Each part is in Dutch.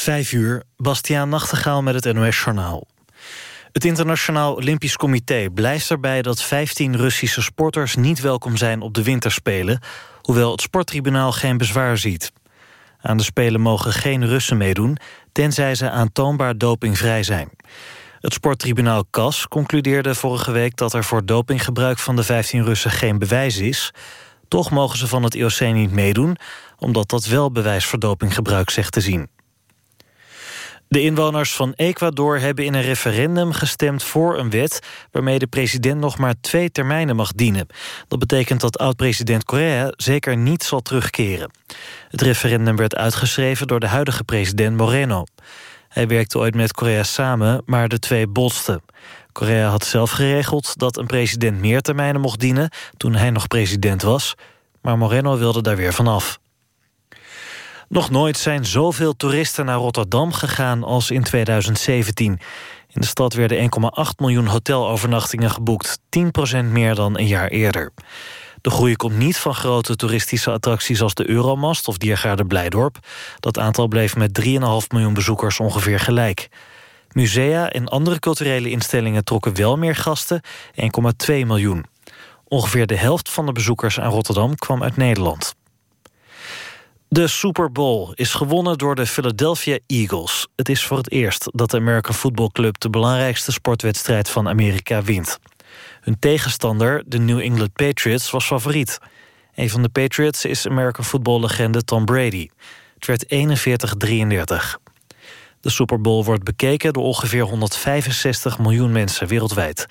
Vijf uur, Bastiaan Nachtegaal met het NOS-journaal. Het Internationaal Olympisch Comité blijft erbij dat 15 Russische sporters niet welkom zijn op de winterspelen, hoewel het sporttribunaal geen bezwaar ziet. Aan de Spelen mogen geen Russen meedoen, tenzij ze aantoonbaar dopingvrij zijn. Het sporttribunaal CAS concludeerde vorige week dat er voor dopinggebruik van de 15 Russen geen bewijs is. Toch mogen ze van het IOC niet meedoen, omdat dat wel bewijs voor dopinggebruik zegt te zien. De inwoners van Ecuador hebben in een referendum gestemd voor een wet... waarmee de president nog maar twee termijnen mag dienen. Dat betekent dat oud-president Correa zeker niet zal terugkeren. Het referendum werd uitgeschreven door de huidige president Moreno. Hij werkte ooit met Correa samen, maar de twee botsten. Correa had zelf geregeld dat een president meer termijnen mocht dienen... toen hij nog president was, maar Moreno wilde daar weer vanaf. Nog nooit zijn zoveel toeristen naar Rotterdam gegaan als in 2017. In de stad werden 1,8 miljoen hotelovernachtingen geboekt. 10% meer dan een jaar eerder. De groei komt niet van grote toeristische attracties als de Euromast of Diergaarde Blijdorp. Dat aantal bleef met 3,5 miljoen bezoekers ongeveer gelijk. Musea en andere culturele instellingen trokken wel meer gasten, 1,2 miljoen. Ongeveer de helft van de bezoekers aan Rotterdam kwam uit Nederland. De Super Bowl is gewonnen door de Philadelphia Eagles. Het is voor het eerst dat de American Football Club... de belangrijkste sportwedstrijd van Amerika wint. Hun tegenstander, de New England Patriots, was favoriet. Een van de Patriots is American football-legende Tom Brady. Het werd 41-33. De Super Bowl wordt bekeken door ongeveer 165 miljoen mensen wereldwijd.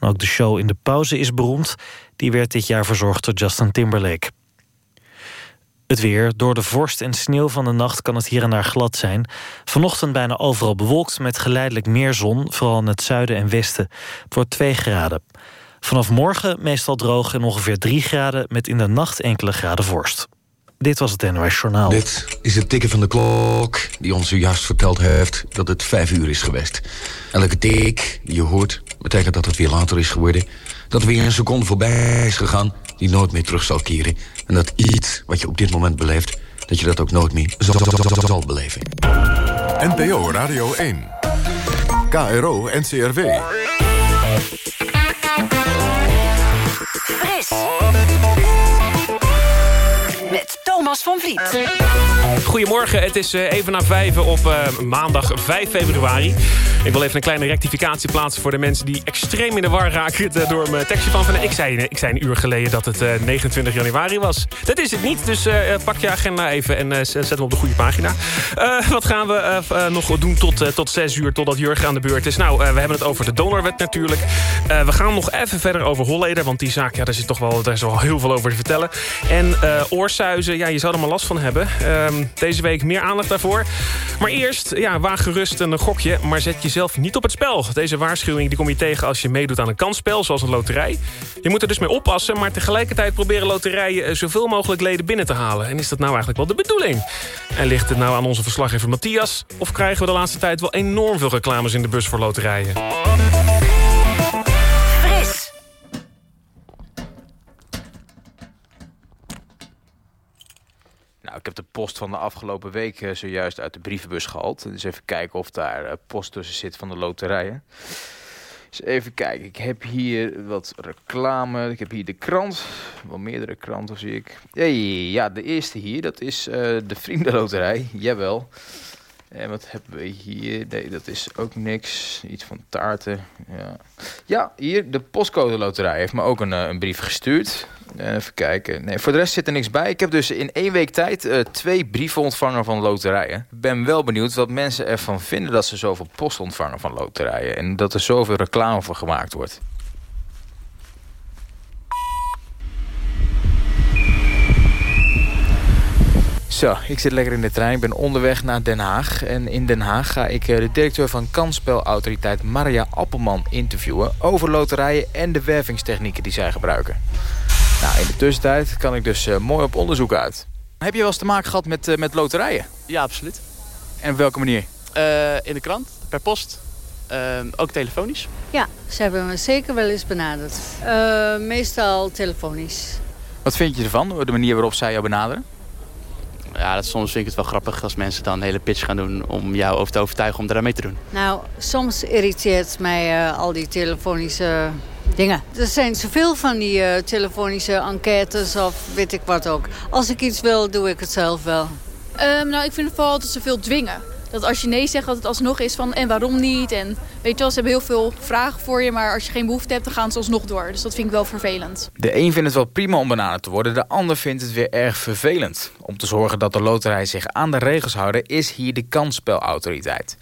Ook de show in de pauze is beroemd. Die werd dit jaar verzorgd door Justin Timberlake. Het weer. Door de vorst en sneeuw van de nacht kan het hier en daar glad zijn. Vanochtend bijna overal bewolkt met geleidelijk meer zon... vooral in het zuiden en westen. Het wordt 2 graden. Vanaf morgen meestal droog en ongeveer 3 graden... met in de nacht enkele graden vorst. Dit was het NOS Journaal. Dit is het tikken van de klok die ons zojuist verteld heeft... dat het 5 uur is geweest. Elke tik die je hoort betekent dat het weer later is geworden... dat er weer een seconde voorbij is gegaan die nooit meer terug zal keren. En dat iets wat je op dit moment beleeft, dat je dat ook nooit meer zal, zal, zal beleven. NPO Radio 1. KRO NCRW. Fris. Met Thomas van Vliet. Goedemorgen, het is eh, even na vijf op uh, maandag 5 februari. Ik wil even een kleine rectificatie plaatsen voor de mensen die extreem in de war raken door mijn tekstje van. van ik, zei, ik zei een uur geleden dat het uh, 29 januari was. Dat is het niet, dus pak je agenda even en zet hem op de goede pagina. wat gaan we nog doen tot, tot 6 uur, totdat Jurgen aan de beurt is? Nou, we hebben het over de donorwet natuurlijk. we gaan nog even verder over Holleder, want die zaak, ja, daar, zit toch wel, daar is wel heel veel over te vertellen. En oorsuizen, ja, je zou er maar last van hebben. Ehm, deze week meer aandacht daarvoor. Maar eerst, ja, waag gerust een gokje, maar zet jezelf niet op het spel. Deze waarschuwing die kom je tegen als je meedoet aan een kansspel, zoals een loterij. Je moet er dus mee oppassen, maar tegelijkertijd proberen loterijen eh, zoveel mogelijk leden binnen te halen. En is dat nou eigenlijk wel de bedoeling? En ligt het nou aan onze verslaggever Matthias? Of krijgen we de laatste tijd wel enorm veel reclames in de bus voor loterijen? Ik heb de post van de afgelopen week uh, zojuist uit de brievenbus gehaald. Dus even kijken of daar uh, post tussen zit van de loterijen. Dus even kijken. Ik heb hier wat reclame. Ik heb hier de krant. Wel meerdere kranten zie ik. Hey, ja, de eerste hier. Dat is uh, de Vriendenloterij. Jawel. En wat hebben we hier? Nee, dat is ook niks. Iets van taarten. Ja, ja hier, de postcode loterij heeft me ook een, een brief gestuurd. Even kijken. Nee, voor de rest zit er niks bij. Ik heb dus in één week tijd uh, twee brieven ontvangen van loterijen. Ik ben wel benieuwd wat mensen ervan vinden dat ze zoveel post ontvangen van loterijen. En dat er zoveel reclame voor gemaakt wordt. Zo, ik zit lekker in de trein. Ik ben onderweg naar Den Haag. En in Den Haag ga ik de directeur van kansspelautoriteit Maria Appelman interviewen... over loterijen en de wervingstechnieken die zij gebruiken. Nou, in de tussentijd kan ik dus uh, mooi op onderzoek uit. Heb je wel eens te maken gehad met, uh, met loterijen? Ja, absoluut. En op welke manier? Uh, in de krant, per post, ook telefonisch. Ja, ze hebben me zeker wel eens benaderd. meestal telefonisch. Wat vind je ervan, de manier waarop zij jou benaderen? Ja, dat, soms vind ik het wel grappig als mensen dan een hele pitch gaan doen... om jou over te overtuigen om daar mee te doen. Nou, soms irriteert mij uh, al die telefonische dingen. Er zijn zoveel van die uh, telefonische enquêtes of weet ik wat ook. Als ik iets wil, doe ik het zelf wel. Um, nou, ik vind vooral dat ze veel dwingen. Dat als je nee zegt, dat het alsnog is van en waarom niet. En weet je wel, ze hebben heel veel vragen voor je. Maar als je geen behoefte hebt, dan gaan ze alsnog door. Dus dat vind ik wel vervelend. De een vindt het wel prima om benaderd te worden. De ander vindt het weer erg vervelend. Om te zorgen dat de loterij zich aan de regels houden... is hier de kansspelautoriteit.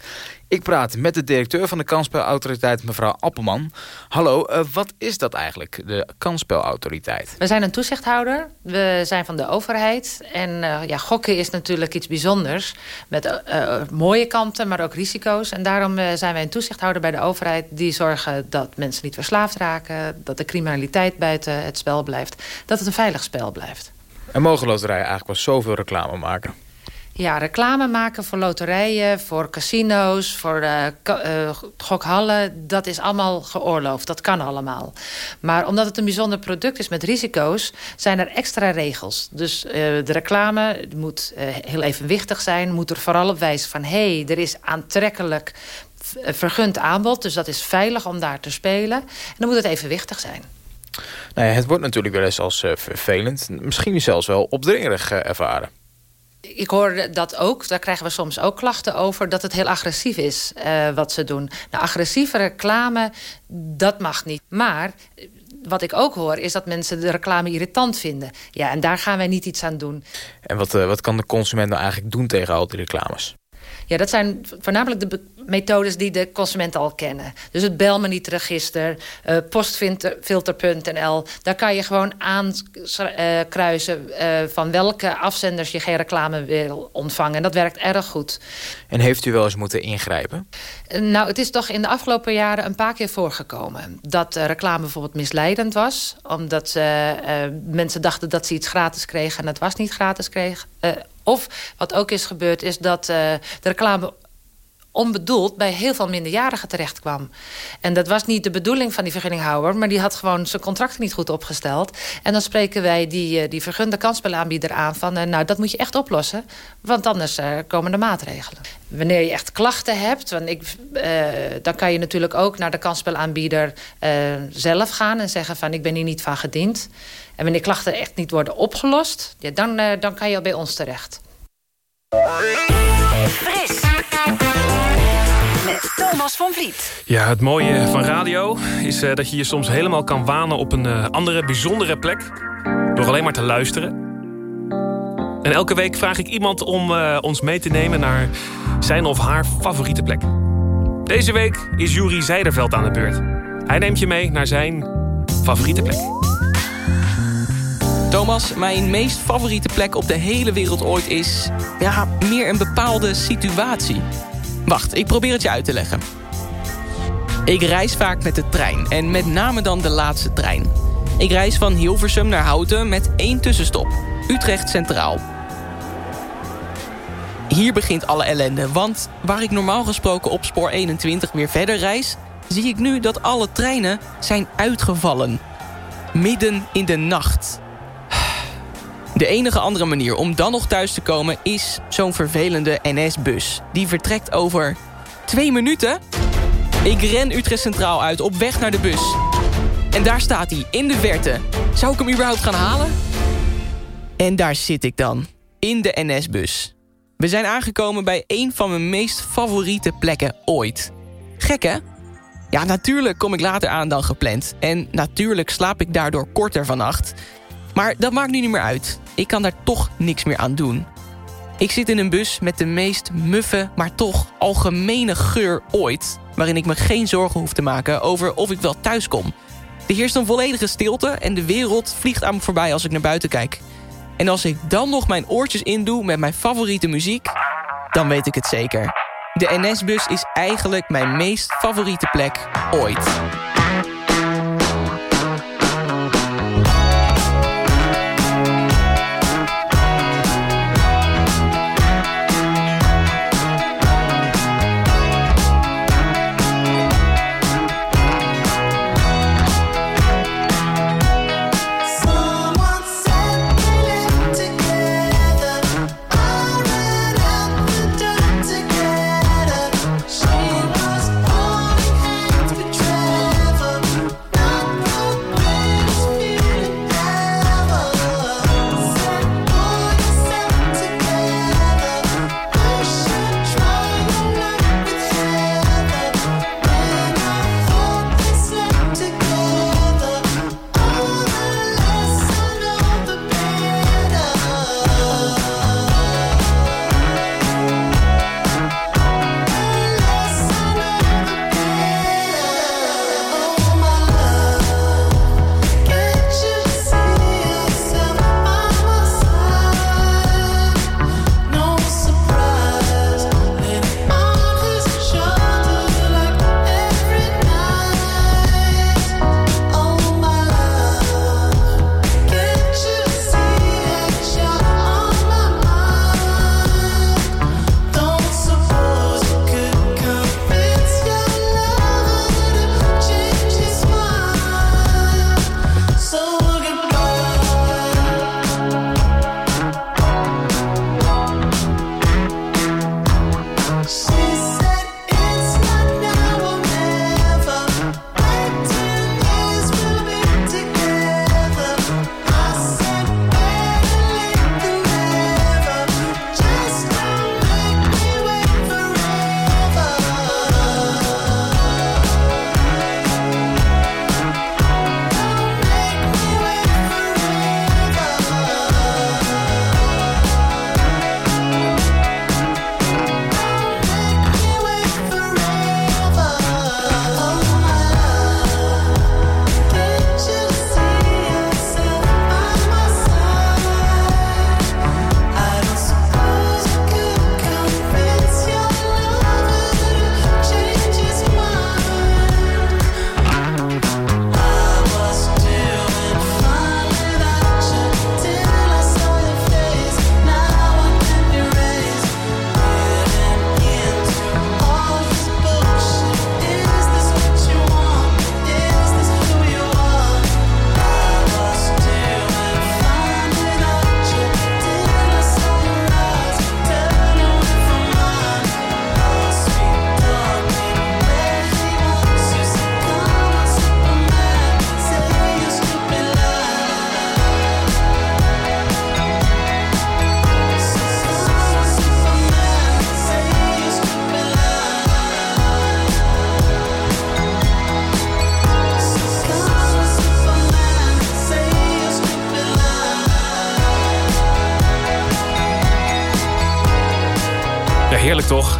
Ik praat met de directeur van de kansspelautoriteit, mevrouw Appelman. Hallo, uh, wat is dat eigenlijk, de kansspelautoriteit? We zijn een toezichthouder, we zijn van de overheid. En uh, ja, gokken is natuurlijk iets bijzonders. Met uh, mooie kanten, maar ook risico's. En daarom zijn wij een toezichthouder bij de overheid... die zorgen dat mensen niet verslaafd raken... dat de criminaliteit buiten het spel blijft. Dat het een veilig spel blijft. En mogen loterijen eigenlijk wel zoveel reclame maken? Ja, reclame maken voor loterijen, voor casino's, voor uh, gokhallen... dat is allemaal geoorloofd, dat kan allemaal. Maar omdat het een bijzonder product is met risico's... zijn er extra regels. Dus uh, de reclame moet heel evenwichtig zijn... moet er vooral op wijzen van... hé, hey, er is aantrekkelijk vergund aanbod... dus dat is veilig om daar te spelen. En dan moet het evenwichtig zijn. Nou ja, het wordt natuurlijk wel eens als vervelend... misschien zelfs wel opdringerig ervaren ik hoor dat ook, daar krijgen we soms ook klachten over... dat het heel agressief is uh, wat ze doen. Nou, agressieve reclame, dat mag niet. Maar wat ik ook hoor, is dat mensen de reclame irritant vinden. Ja, en daar gaan wij niet iets aan doen. En wat, uh, wat kan de consument nou eigenlijk doen tegen al die reclames? Ja, dat zijn voornamelijk de methodes die de consumenten al kennen. Dus het bel me niet register, uh, postfilter.nl. Daar kan je gewoon aankruisen uh, uh, van welke afzenders je geen reclame wil ontvangen. En dat werkt erg goed. En heeft u wel eens moeten ingrijpen? Nou, het is toch in de afgelopen jaren een paar keer voorgekomen... dat reclame bijvoorbeeld misleidend was. Omdat mensen dachten dat ze iets gratis kregen... en het was niet gratis kreeg. of wat ook is gebeurd, is dat de reclame onbedoeld bij heel veel minderjarigen terecht kwam. En dat was niet de bedoeling van die vergunninghouder... maar die had gewoon zijn contracten niet goed opgesteld. En dan spreken wij die, eh, die vergunde kansspelaanbieder aan van... Eh, nou, dat moet je echt oplossen, want anders uh, komen de maatregelen. Wanneer je echt klachten hebt, want ik, dan kan je natuurlijk ook naar de kansspelaanbieder zelf gaan... en zeggen van ik ben hier niet van gediend. En wanneer klachten echt niet worden opgelost, ja, dan, dan kan je bij ons terecht. Met Thomas van Vliet. Ja, het mooie van radio is uh, dat je je soms helemaal kan wanen... op een uh, andere, bijzondere plek. Door alleen maar te luisteren. En elke week vraag ik iemand om uh, ons mee te nemen... naar zijn of haar favoriete plek. Deze week is Jury Zijderveld aan de beurt. Hij neemt je mee naar zijn favoriete plek. Thomas, mijn meest favoriete plek op de hele wereld ooit is... ja, meer een bepaalde situatie. Wacht, ik probeer het je uit te leggen. Ik reis vaak met de trein en met name dan de laatste trein. Ik reis van Hilversum naar Houten met één tussenstop. Utrecht Centraal. Hier begint alle ellende, want waar ik normaal gesproken op spoor 21 weer verder reis... zie ik nu dat alle treinen zijn uitgevallen. Midden in de nacht. De enige andere manier om dan nog thuis te komen is zo'n vervelende NS-bus. Die vertrekt over twee minuten. Ik ren Utrecht Centraal uit op weg naar de bus. En daar staat hij, in de verte. Zou ik hem überhaupt gaan halen? En daar zit ik dan, in de NS-bus. We zijn aangekomen bij een van mijn meest favoriete plekken ooit. Gek, hè? Ja, natuurlijk kom ik later aan dan gepland. En natuurlijk slaap ik daardoor korter vannacht. Maar dat maakt nu niet meer uit. Ik kan daar toch niks meer aan doen. Ik zit in een bus met de meest muffe, maar toch algemene geur ooit... waarin ik me geen zorgen hoef te maken over of ik wel thuis kom. Er heerst een volledige stilte en de wereld vliegt aan me voorbij als ik naar buiten kijk. En als ik dan nog mijn oortjes indoe met mijn favoriete muziek... dan weet ik het zeker. De NS-bus is eigenlijk mijn meest favoriete plek ooit. house.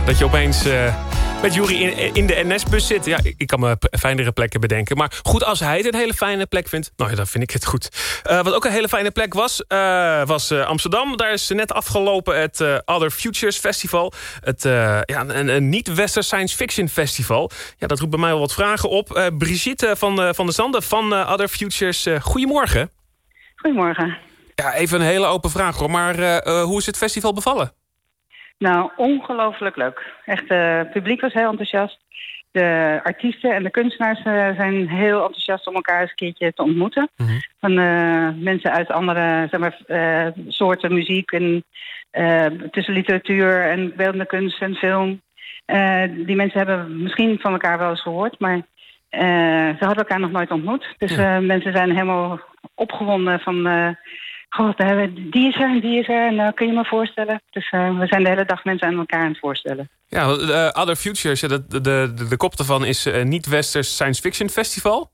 Dat je opeens uh, met Jury in, in de NS-bus zit. Ja, ik kan me fijnere plekken bedenken. Maar goed, als hij het een hele fijne plek vindt... nou ja, dan vind ik het goed. Uh, wat ook een hele fijne plek was, uh, was Amsterdam. Daar is net afgelopen het Other Futures Festival. Het ja, een, een niet-Wester Science Fiction Festival. Ja, dat roept bij mij wel wat vragen op. Brigitte van, van de Zanden van Other Futures, goedemorgen. Goedemorgen. Ja, even een hele open vraag hoor. Maar hoe is het festival bevallen? Nou, ongelooflijk leuk. Echt, uh, het publiek was heel enthousiast. De artiesten en de kunstenaars uh, zijn heel enthousiast om elkaar eens een keertje te ontmoeten. Mm -hmm. Van uh, mensen uit andere zeg maar, soorten muziek en tussen literatuur en beeldende kunst en film. die mensen hebben misschien van elkaar wel eens gehoord, maar ze hadden elkaar nog nooit ontmoet. Dus ja. mensen zijn helemaal opgewonden van God, die is er en die is er. En uh, kun je me voorstellen? Dus uh, we zijn de hele dag mensen aan elkaar aan het voorstellen. Ja, uh, Other Futures, de, de, de, de kop ervan is niet-Westers Science Fiction Festival.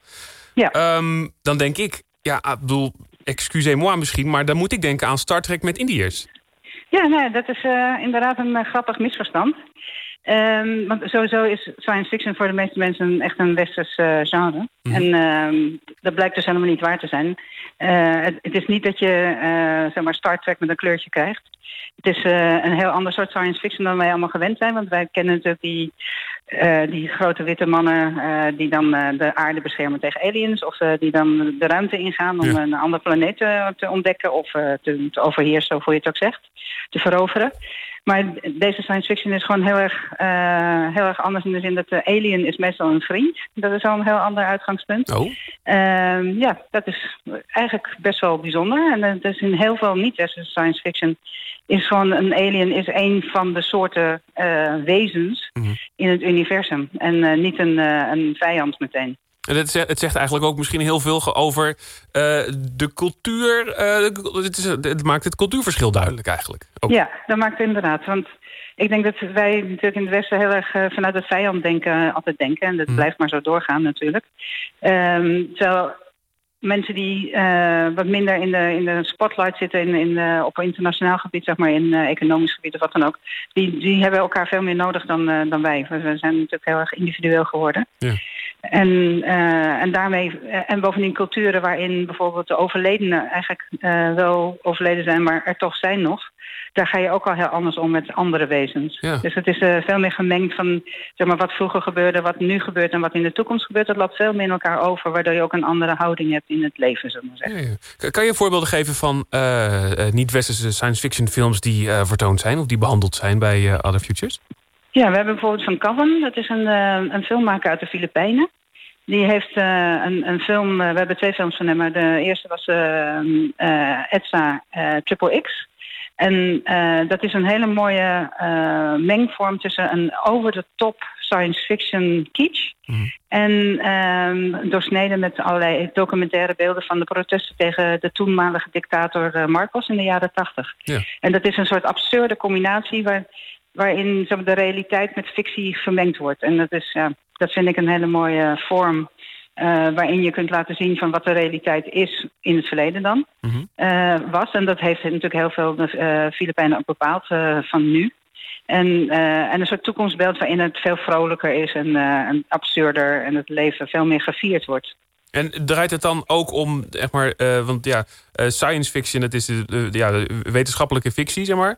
Ja. Um, dan denk ik, ja, ik bedoel, excusez-moi misschien... maar dan moet ik denken aan Star Trek met Indiërs. Ja, nee, dat is inderdaad een grappig misverstand. Um, want sowieso is science fiction voor de meeste mensen echt een westers genre. Mm -hmm. En um, dat blijkt dus helemaal niet waar te zijn. Uh, het, het, is niet dat je uh, zeg maar Star Trek met een kleurtje krijgt. Het is een heel ander soort science fiction dan wij allemaal gewend zijn. Want wij kennen natuurlijk die, die grote witte mannen die dan de aarde beschermen tegen aliens. Of die dan de ruimte ingaan om ja. een andere planeet te ontdekken. Of te, te overheersen, of hoe je het ook zegt. Te veroveren. Maar deze science fiction is gewoon heel erg, uh, heel erg anders in de zin dat de alien is meestal een vriend. Dat is al een heel ander uitgangspunt. Oh. Uh, ja, dat is eigenlijk best wel bijzonder. En dat is in heel veel niet-westerse science fiction is gewoon een alien is een van de soorten uh, wezens mm -hmm. in het universum. En niet een, een vijand meteen. En het zegt, het zegt eigenlijk ook misschien heel veel over uh, de cultuur. Uh, het, is, het, maakt het cultuurverschil duidelijk eigenlijk. Ook. Ja, dat maakt het inderdaad. Want ik denk dat wij natuurlijk in het Westen heel erg uh, vanuit het vijand denken, altijd denken. En dat hmm. blijft maar zo doorgaan natuurlijk. Um, terwijl mensen die wat minder in de, in de spotlight zitten in, in, op internationaal gebied, zeg maar, in economisch gebied of wat dan ook, die, die hebben elkaar veel meer nodig dan, dan wij. We zijn natuurlijk heel erg individueel geworden. Ja. En, uh, en daarmee, en bovendien culturen waarin bijvoorbeeld de overledenen eigenlijk uh, wel overleden zijn, maar er toch zijn nog. Daar ga je ook al heel anders om met andere wezens. Ja. Dus het is uh, veel meer gemengd van zeg maar, wat vroeger gebeurde, wat nu gebeurt en wat in de toekomst gebeurt. Dat loopt veel meer in elkaar over, waardoor je ook een andere houding hebt in het leven, zullen we zeggen. Ja, ja. Kan je voorbeelden geven van niet-westerse science fiction films die vertoond zijn of die behandeld zijn bij Other Futures? Ja, we hebben bijvoorbeeld van Coven. Dat is een, uh, een filmmaker uit de Filipijnen. Die heeft uh, een, een film, uh, we hebben twee films van hem, maar de eerste was ETSA Triple X. En dat is een hele mooie mengvorm tussen een over-the-top science fiction kitsch... Mm. en um, doorsneden met allerlei documentaire beelden van de protesten tegen de toenmalige dictator Marcos in de jaren tachtig. Ja. En dat is een soort absurde combinatie waar waarin de realiteit met fictie vermengd wordt. En dat, is, ja, dat vind ik een hele mooie vorm... Uh, waarin je kunt laten zien van wat de realiteit is in het verleden dan mm -hmm. uh, was. En dat heeft natuurlijk heel veel de uh, Filipijnen ook bepaald van nu. En, en een soort toekomstbeeld waarin het veel vrolijker is en, en absurder... en het leven veel meer gevierd wordt. En draait het dan ook om, zeg maar, uh, want ja, uh, science fiction, dat is de, de, ja, de wetenschappelijke fictie, zeg maar.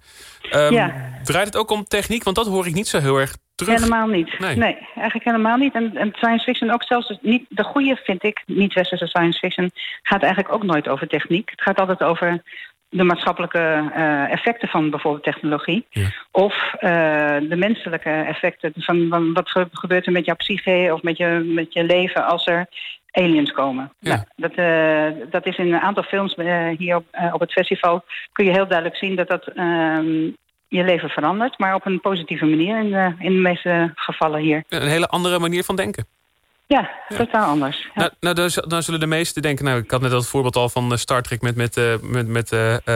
Um, ja. Draait het ook om techniek? Want dat hoor ik niet zo heel erg terug. Helemaal niet. Nee, nee eigenlijk helemaal niet. En, en science fiction ook zelfs dus niet, de goede vind ik, niet-westerse science fiction, gaat eigenlijk ook nooit over techniek. Het gaat altijd over de maatschappelijke uh, effecten van bijvoorbeeld technologie. Ja. Of uh, de menselijke effecten van, van wat gebeurt er met jouw psyche of met je, met je leven als er aliens komen. Ja. Nou, dat, uh, dat is in een aantal films uh, hier op, uh, op het festival... kun je heel duidelijk zien dat dat um, je leven verandert... maar op een positieve manier in de, in de meeste gevallen hier. Een hele andere manier van denken. Ja, ja. totaal anders. Ja. Nou, nou dan, dan, zullen de meesten denken... Nou, ik had net het voorbeeld al van Star Trek met, met, met, met,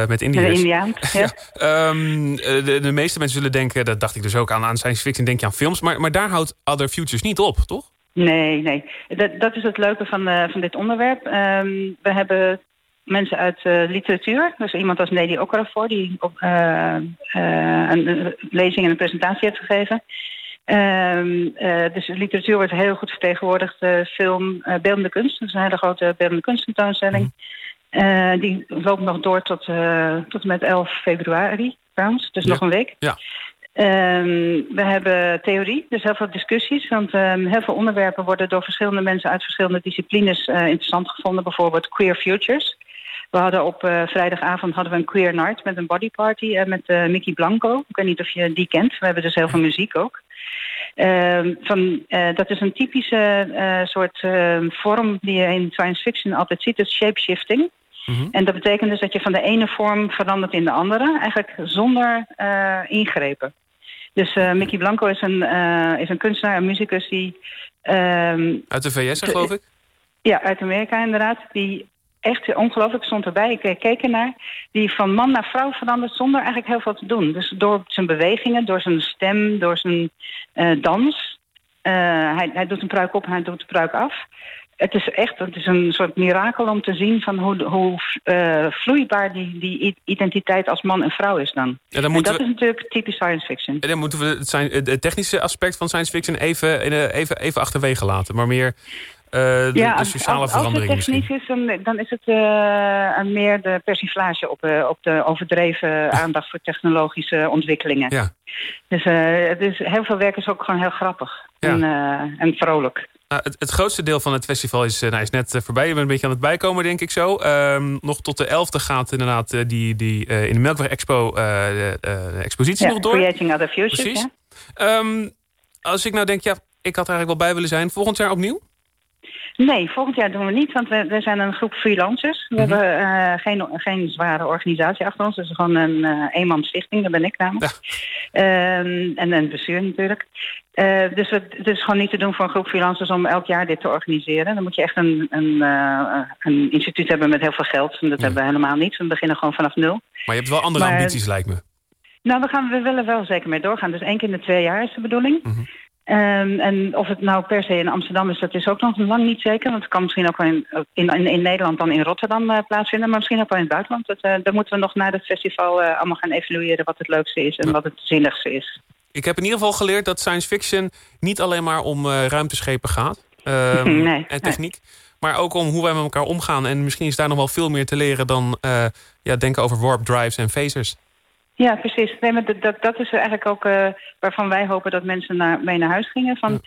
met Indiërs. Indiaans, ja. ja. Um, de, de meeste mensen zullen denken... dat dacht ik dus ook aan, aan science fiction, denk je aan films... maar, maar daar houdt Other Futures niet op, toch? Nee, nee. Dat, dat is het leuke van, uh, van dit onderwerp. Um, we hebben mensen uit uh, literatuur. Dus iemand als Nelly Okafor, die op, uh, een, een, lezing en een presentatie heeft gegeven. Ehm, dus literatuur wordt heel goed vertegenwoordigd. film, beeldende kunst, dat is een hele grote beeldende kunsttentoonstelling. Mm. die loopt nog door tot, tot en met 11 februari, trouwens. Dus nog een week. Ja. Um, we hebben theorie, dus heel veel discussies. Want um, heel veel onderwerpen worden door verschillende mensen uit verschillende disciplines uh, interessant gevonden. Bijvoorbeeld queer futures. We hadden op uh, vrijdagavond hadden we een queer night met een body party uh, met Mickey Blanco. Ik weet niet of je die kent. We hebben dus heel veel muziek ook. Um, van, dat is een typische soort vorm die je in science fiction altijd ziet. Dus shapeshifting. -hmm. En dat betekent dus dat je van de ene vorm verandert in de andere. Eigenlijk zonder ingrepen. Dus uh, Mickey Blanco is een, uh, is een kunstenaar, een muzikus die... Um, uit de VS, geloof ik? Ja, uit Amerika inderdaad. Die echt ongelooflijk stond erbij. Ik keek ernaar. Die van man naar vrouw verandert zonder eigenlijk heel veel te doen. Dus door zijn bewegingen, door zijn stem, door zijn uh, dans. hij, hij doet een pruik op en hij doet de pruik af het is echt het is een soort mirakel om te zien van hoe, hoe uh, vloeibaar die, die identiteit als man en vrouw is dan. Ja, dan en dat we, is natuurlijk typisch science fiction. En dan moeten we het, technische aspect van science fiction even, even, even achterwege laten. Maar meer uh, de, ja, de sociale als, verandering Als het technisch is, dan, dan is het uh, meer de persiflage op, uh, op de overdreven aandacht voor technologische ontwikkelingen. Ja. Dus, dus heel veel werk is ook gewoon heel grappig ja. en, en vrolijk. Nou, het, het, grootste deel van het festival is, nou, is net voorbij. Je bent een beetje aan het bijkomen, denk ik zo. Um, nog tot de 11e gaat inderdaad die, die, in de Melkweg Expo de, expositie ja, nog door. Creating Other Futures, Precies. Um, als ik nou denk, ja, ik had er eigenlijk wel bij willen zijn. Volgend jaar opnieuw? Nee, volgend jaar doen we niet, want we, we zijn een groep freelancers. We mm -hmm. hebben uh, geen, geen zware organisatie achter ons. Dus gewoon een uh, eenman stichting, dat ben ik namelijk. Ja. Um, en een bestuur natuurlijk. Uh, dus het, het, is gewoon niet te doen voor een groep freelancers om elk jaar dit te organiseren. Dan moet je echt een, een, een instituut hebben met heel veel geld. En dat ja. hebben we helemaal niet. We beginnen gewoon vanaf nul. Maar je hebt wel andere maar, ambities, lijkt me. Nou, we, gaan, we willen wel zeker mee doorgaan. Dus één keer in de twee jaar is de bedoeling. Mm -hmm. Um, en of het nou per se in Amsterdam is, dat is ook nog lang niet zeker. Want het kan misschien ook wel in, in, in, Nederland dan in Rotterdam uh, plaatsvinden. Maar misschien ook wel in het buitenland. Dat, uh, moeten we nog na het festival uh, allemaal gaan evalueren wat het leukste is en ja. wat het zinnigste is. Ik heb in ieder geval geleerd dat science fiction niet alleen maar om ruimteschepen gaat. Um, nee, en techniek. Nee. Maar ook om hoe wij met elkaar omgaan. En misschien is daar nog wel veel meer te leren dan ja, denken over warp drives en phasers. Ja, precies. Nee, maar dat, dat is eigenlijk ook uh, waarvan wij hopen dat mensen naar, mee naar huis gingen. Van, ja.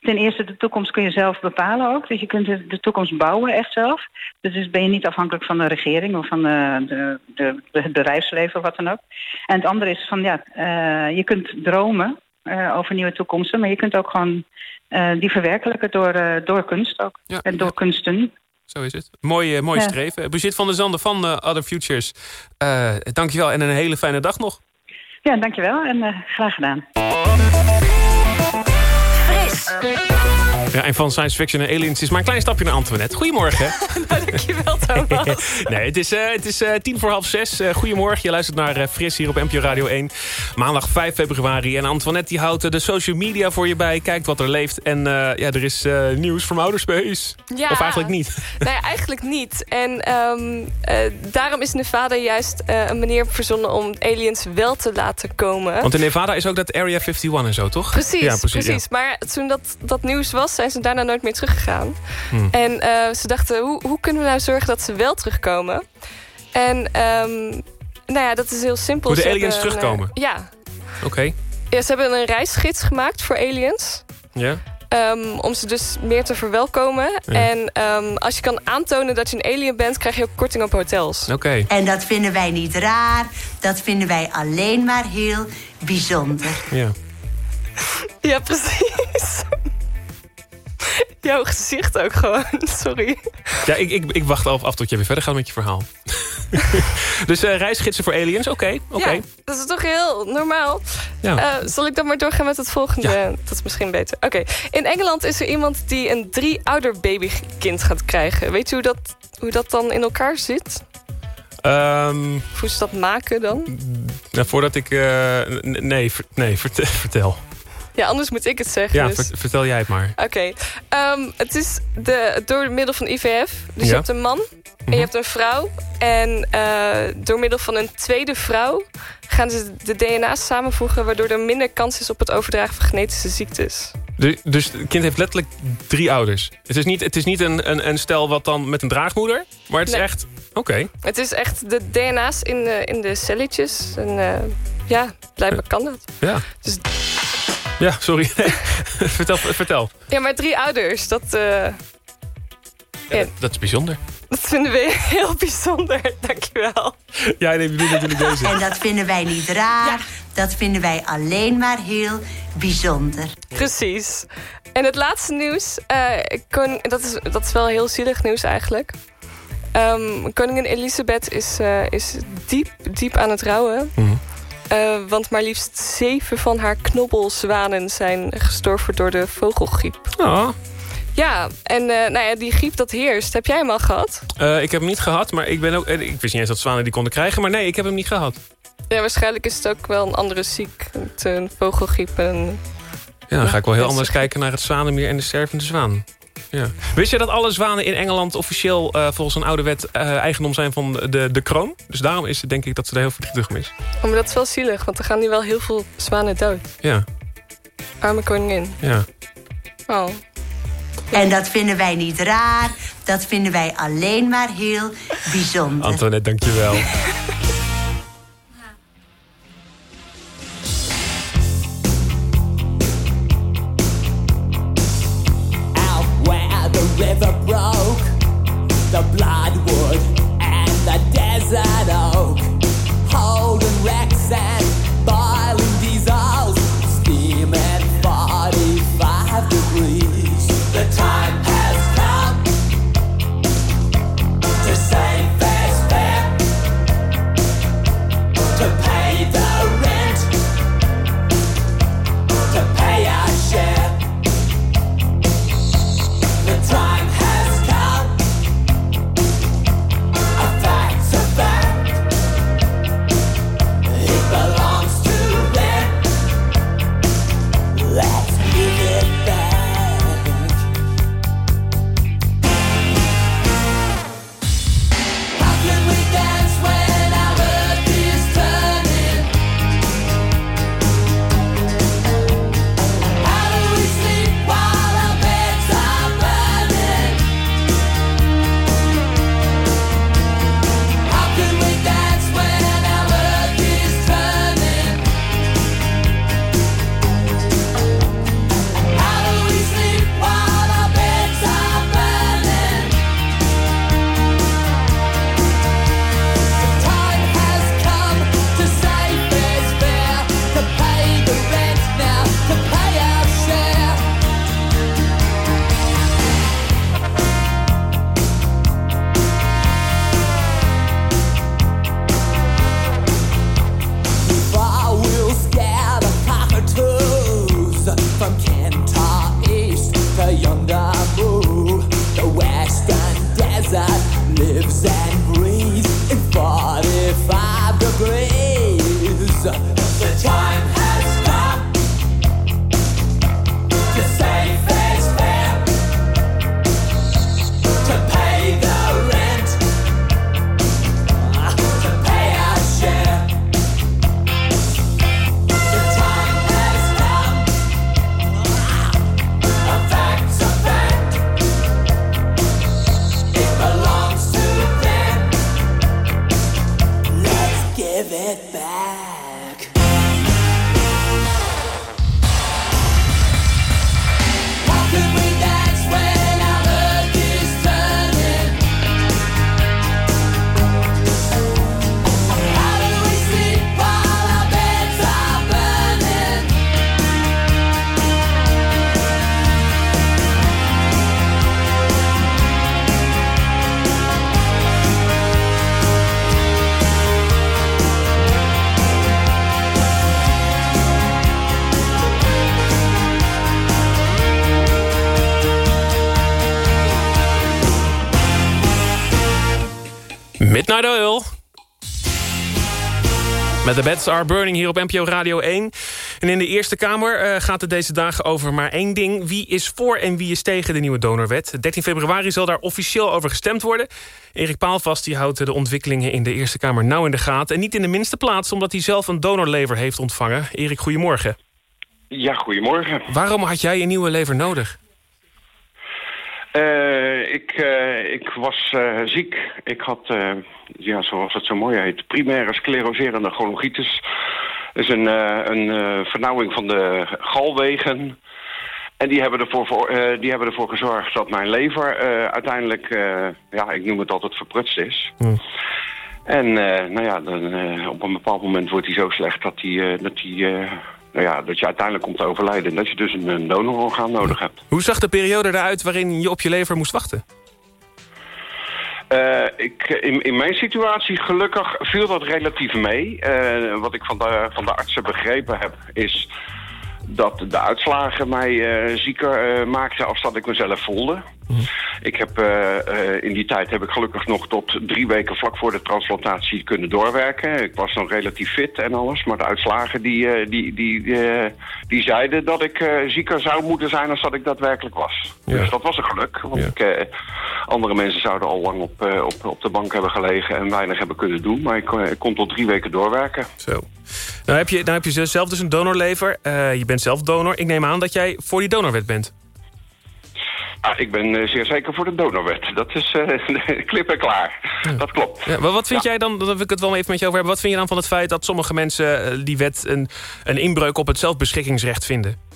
Ten eerste, de toekomst kun je zelf bepalen ook. Dus je kunt de, de toekomst bouwen echt zelf. Dus ben je niet afhankelijk van de regering of van de, de, de, het bedrijfsleven of wat dan ook. En het andere is van, ja, uh, je kunt dromen uh, over nieuwe toekomsten. Maar je kunt ook gewoon die verwerkelijken door, door kunst ook. Ja, en door ja. kunsten. Zo is het. Mooi, uh, mooi ja. streven. Brigitte van der Zanden van uh, Other Futures. Uh, dankjewel en een hele fijne dag nog. Ja, dankjewel en graag gedaan. Fris. Ja, en van science fiction en aliens is maar een klein stapje naar Antoinette. Goedemorgen. nou, dankjewel, Thomas. nee, het is, uh, het is uh, tien voor half zes. Uh, goedemorgen, je luistert naar Fris hier op NPO Radio 1. Maandag 5 februari. En Antoinette die houdt de social media voor je bij. Kijkt wat er leeft. En ja, er is nieuws from outer space. Ja. Of eigenlijk niet. Nee, eigenlijk niet. En um, daarom is Nevada juist een manier verzonnen om aliens wel te laten komen. Want in Nevada is ook dat Area 51 en zo, toch? Precies, ja, precies. precies. Ja. Maar toen dat, dat nieuws was zijn ze daarna nooit meer teruggegaan. Hmm. En uh, ze dachten, hoe, hoe kunnen we nou zorgen dat ze wel terugkomen? En um, nou ja, dat is heel simpel. Hoe de aliens hebben, terugkomen? Uh, ja. Oké. Okay. Ja, ze hebben een reisgids gemaakt voor aliens. Ja. Um, om ze dus meer te verwelkomen. Ja. En um, als je kan aantonen dat je een alien bent... krijg je ook korting op hotels. Oké. Okay. En dat vinden wij niet raar. Dat vinden wij alleen maar heel bijzonder. Ja. ja, precies. Jouw gezicht ook gewoon, sorry. Ja, ik, ik, ik wacht af, af tot je weer verder gaat met je verhaal. dus uh, reisgidsen voor aliens, oké. Okay, okay. Ja, dat is toch heel normaal. Ja. Uh, zal ik dan maar doorgaan met het volgende? Ja. Dat is misschien beter. Oké, okay. in Engeland is er iemand die een drie-ouder babykind gaat krijgen. Weet je hoe dat, hoe dat dan in elkaar zit? Um, hoe ze dat maken dan? Nou, voordat ik... Uh, nee, nee vertel. Ja, anders moet ik het zeggen. Ja, dus. ver- vertel jij het maar. Oké. Ehm, het is de, door middel van IVF. Dus je Ja. hebt een man en je hebt een vrouw. En eh, door middel van een tweede vrouw gaan ze de DNA's samenvoegen... waardoor er minder kans is op het overdragen van genetische ziektes. De- dus het kind heeft letterlijk drie ouders. Het is niet, het is niet een, een, een stel wat dan met een draagmoeder. Maar het is Nee. echt... Oké. Het is echt de DNA's in de, in de celletjes. En eh, ja, blijkbaar kan dat. Ja. Dus- Ja, sorry. vertel, vertel. Ja, maar drie ouders, dat, eh, ja, Dat is bijzonder. dat vinden we heel bijzonder. Dankjewel. Ja, nee, we doen natuurlijk deze. En dat vinden wij niet raar. Dat vinden wij alleen maar heel bijzonder. Precies. En het laatste nieuws, eh, kon, dat, is, dat is wel heel zielig nieuws eigenlijk. Ehm, koningin Elisabeth is, eh, is diep, diep aan het rouwen. Eh, want maar liefst zeven van haar knobbelzwanen zijn gestorven door de vogelgriep. Oh. Ja, en eh, nou ja, die griep dat heerst. Heb jij hem al gehad? Eh, ik heb hem niet gehad, maar ik ben ook... Ik wist niet eens dat zwanen die konden krijgen. Maar nee, ik heb hem niet gehad. Ja, waarschijnlijk is het ook wel een andere ziek. Het, eh, Een vogelgriep en... Ja, dan ga ik wel heel anders kijken naar het zwanenmeer en de stervende zwaan. Ja. Wist je dat alle zwanen in Engeland officieel eh, volgens een oude wet eh, eigendom zijn van de, de kroon? Dus daarom is het denk ik dat ze er heel verdrietig om is. Oh, maar dat is wel zielig, want er gaan nu wel heel veel zwanen dood. Ja, Arme koningin. ja. Oh. En dat vinden wij niet raar. Dat vinden wij alleen maar heel bijzonder. Antoinette, dankjewel. Lives De Beds Are Burning hier op NPO Radio 1. En in de Eerste Kamer eh, gaat het deze dagen over maar één ding. Wie is voor en wie is tegen de nieuwe donorwet? 13 februari zal daar officieel over gestemd worden. Erik Paalvast die houdt de ontwikkelingen in de Eerste Kamer nauw in de gaten. En niet in de minste plaats omdat hij zelf een donorlever heeft ontvangen. Erik, goedemorgen. Ja, goedemorgen. Waarom had jij een nieuwe lever nodig? Eh, ik, eh, ik was eh, ziek. Ik had, ja, zoals het zo mooi heet, primaire scleroserende chologitis. Dat is een, een vernauwing van de galwegen. En die hebben, ervoor, voor, die hebben ervoor gezorgd dat mijn lever uiteindelijk, ja, ik noem het altijd, verprutst is. En nou ja, dan, op een bepaald moment wordt hij zo slecht dat hij, dat, hij, nou ja, dat je uiteindelijk komt te overlijden. En dat je dus een, een donororgaan nodig hebt. Hoe zag de periode eruit waarin je op je lever moest wachten? Eh, ik, in, in mijn situatie gelukkig viel dat relatief mee. Eh, wat ik van de, van de artsen begrepen heb is dat de uitslagen mij eh, zieker maakten als dat ik mezelf voelde. Ik heb, eh, eh, in die tijd heb ik gelukkig nog tot drie weken vlak voor de transplantatie kunnen doorwerken. Ik was nog relatief fit en alles, maar de uitslagen die, eh, die, die, die zeiden dat ik zieker zou moeten zijn als dat ik daadwerkelijk was. Dus dat was een geluk, want ik, andere mensen zouden al lang op, op, op de bank hebben gelegen en weinig hebben kunnen doen. Maar ik, ik kon tot drie weken doorwerken. Zo. Nou heb je, nou heb je zelf dus een donorlever. Je bent zelf donor. Ik neem aan dat jij voor die donorwet bent. Ah, ik ben eh, zeer zeker voor de donorwet. Dat is eh, klip en klaar. Dat klopt. Ja, maar wat vind Ja. jij dan, daar wil ik het wel even met je over hebben... wat vind je dan van het feit dat sommige mensen eh, die wet... een, een inbreuk op het zelfbeschikkingsrecht vinden?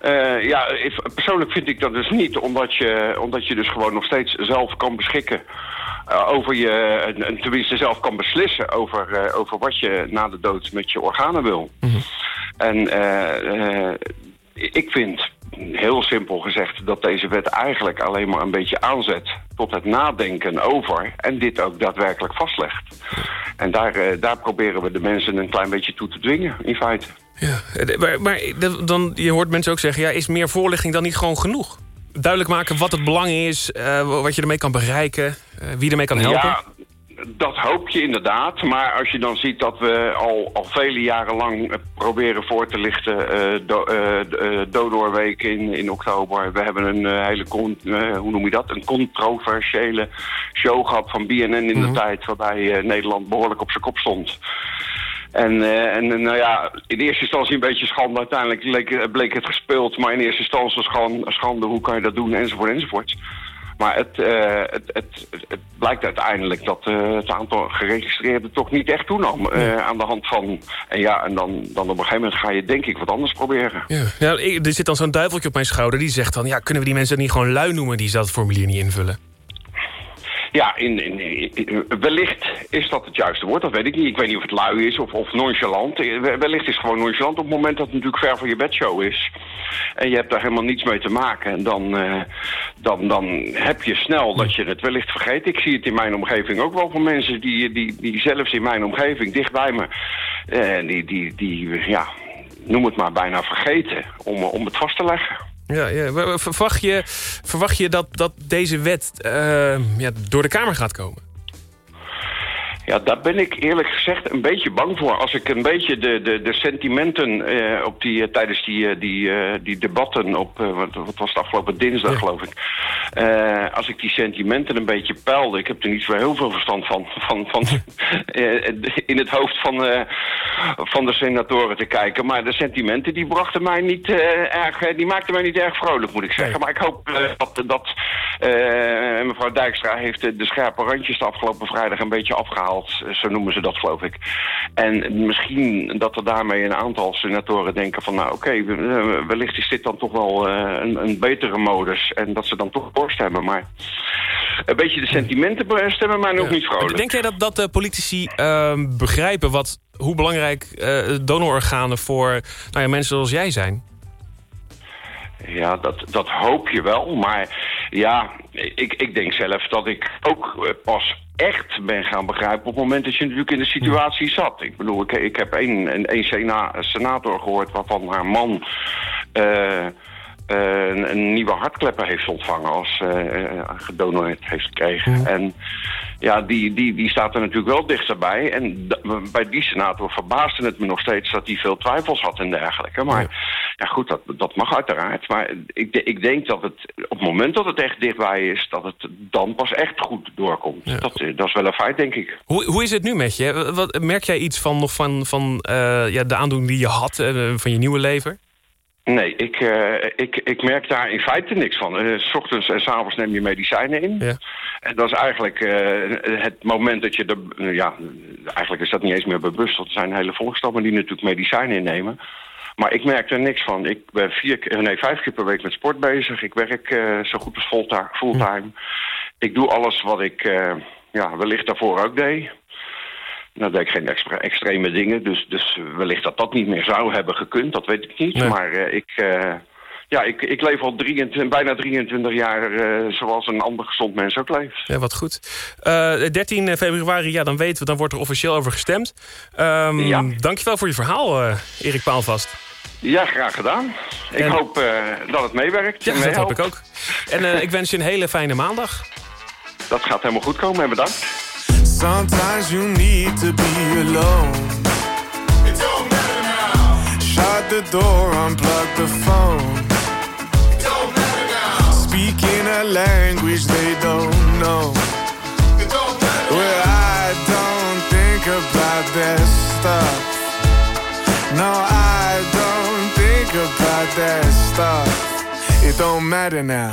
Eh, ja, persoonlijk vind ik dat dus niet, omdat je, omdat je dus gewoon nog steeds zelf kan beschikken eh, over je, en, en tenminste zelf kan beslissen over, eh, over wat je na de dood met je organen wil. En eh, eh, ik vind, heel simpel gezegd, dat deze wet eigenlijk alleen maar een beetje aanzet tot het nadenken over en dit ook daadwerkelijk vastlegt. En daar, eh, daar proberen we de mensen een klein beetje toe te dwingen, in feite. Eh, Maar, maar dan, je hoort mensen ook zeggen... Ja, is meer voorlichting dan niet gewoon genoeg? Duidelijk maken wat het belang is, eh, wat je ermee kan bereiken... eh, wie ermee kan helpen. Ja, dat hoop je inderdaad. Maar als je dan ziet dat we al, al vele jaren lang eh, proberen voor te lichten... do, eh, d- eh, in, in oktober. We hebben een hele, con- hoe noem je dat? Een controversiële show gehad van BNN in de tijd... waarbij Nederland behoorlijk op zijn kop stond. En, en nou ja, in eerste instantie een beetje schande. Uiteindelijk leek, bleek het gespeeld. Maar in eerste instantie schande, schande, hoe kan je dat doen, enzovoort, enzovoort. Maar het, eh, het, het, het, blijkt uiteindelijk dat eh, het aantal geregistreerden toch niet echt toenam. eh, aan de hand van... En ja, en dan, dan op een gegeven moment ga je denk ik wat anders proberen. Ja. Ja, er zit dan zo'n duiveltje op mijn schouder die zegt dan... ja, kunnen we die mensen niet gewoon lui noemen die dat formulier niet invullen? Ja, in, in, wellicht is dat het juiste woord, dat weet ik niet. Ik weet niet of het lui is of, of nonchalant. Eh, we- Wellicht is het gewoon nonchalant op het moment dat het natuurlijk ver van je bedshow is. En je hebt daar helemaal niets mee te maken. En dan, eh, dan, dan heb je snel dat je het wellicht vergeet. Ik zie het in mijn omgeving ook wel van mensen die, die, die zelfs in mijn omgeving, dicht bij me, eh, die, die, die, ja, noem het maar bijna vergeten om, om het vast te leggen. Ja, ja. wa- wa- Verwacht je, verwacht je dat, dat deze wet eh, ja, door de Kamer gaat komen? Ja, daar ben ik eerlijk gezegd een beetje bang voor. Als ik een beetje de, de, de sentimenten eh, op die, eh, tijdens die, eh, die, die debatten op, wat, wat was het afgelopen dinsdag geloof ik. Als ik die sentimenten een beetje peilde, ik heb er niet zo heel veel verstand van, van, van in het hoofd van, van de senatoren te kijken. Maar de sentimenten die brachten mij niet erg, die maakten mij niet erg vrolijk moet ik zeggen. Maar ik hoop dat, dat mevrouw Dijkstra heeft de scherpe randjes de afgelopen vrijdag een beetje afgehaald. Eh, Zo noemen ze dat, geloof ik. En misschien dat er daarmee een aantal senatoren denken van... nou, oké, we- eh, wellicht is dit dan toch wel eh, een, een betere modus. En dat ze dan toch voorstemmen. Maar een beetje de sentimenten stemmen mij nog niet vrolijk. Denk jij dat, dat de politici ehm, begrijpen wat, hoe belangrijk eh, donororganen voor nou ja, mensen zoals jij zijn? Ja, dat, dat hoop je wel. Maar ja, ik, ik denk zelf dat ik ook eh, pas echt ben gaan begrijpen... op het moment dat je natuurlijk in de situatie zat. Ik bedoel, ik, ik heb één, een, sena- senator gehoord waarvan haar man... eh, een, een nieuwe hartklepper heeft ontvangen als eh, eh, gedoneerd heeft gekregen. En Ja, die, die, die staat er natuurlijk wel dichterbij. En bij die senator verbaasde het me nog steeds dat hij veel twijfels had en dergelijke. Maar ja, goed, dat, dat mag uiteraard. Maar ik, de- ik denk dat het op het moment dat het echt dichtbij is, dat het dan pas echt goed doorkomt. Dat, eh, dat is wel een feit, denk ik. Hoe, hoe is het nu met je? Wat, merk jij iets van, nog van, van eh, ja, de aandoening die je had eh, van je nieuwe lever? Nee, ik, eh, ik, ik merk daar in feite niks van. Eh, s ochtends en s avonds neem je medicijnen in. En dat is eigenlijk eh, het moment dat je... De, eh, ja, eigenlijk is dat niet eens meer bewust. Want er zijn hele volkstammen die natuurlijk medicijnen innemen. Maar ik merk er niks van. Ik ben vier, nee, vijf keer per week met sport bezig. Ik werk zo goed als fulltime. Ik doe alles wat ik ja, wellicht daarvoor ook deed. Nou deed ik geen extra, extreme dingen. Dus, dus wellicht dat dat niet meer zou hebben gekund. Dat weet ik niet. Nee. Maar eh, ik... eh, ja, ik, ik leef al 23, bijna 23 jaar eh, zoals een ander gezond mens ook leeft. Ja, wat goed. Eh 13 februari, ja, dan weten we, dan wordt er officieel over gestemd. Ehm Ja. Dankjewel voor je verhaal, Erik Paalvast. Ja, graag gedaan. Ik En- hoop dat het meewerkt. Ja, dat hoop ik ook. En ik wens je een hele fijne maandag. Dat gaat helemaal goed komen en bedankt. Sometimes you need to be alone. It don't matter now. Shut the door, unplug the phone. It don't matter now. Speaking a language they don't know. It don't matter well, I don't think about that stuff. No, I don't think about that stuff. It don't matter now.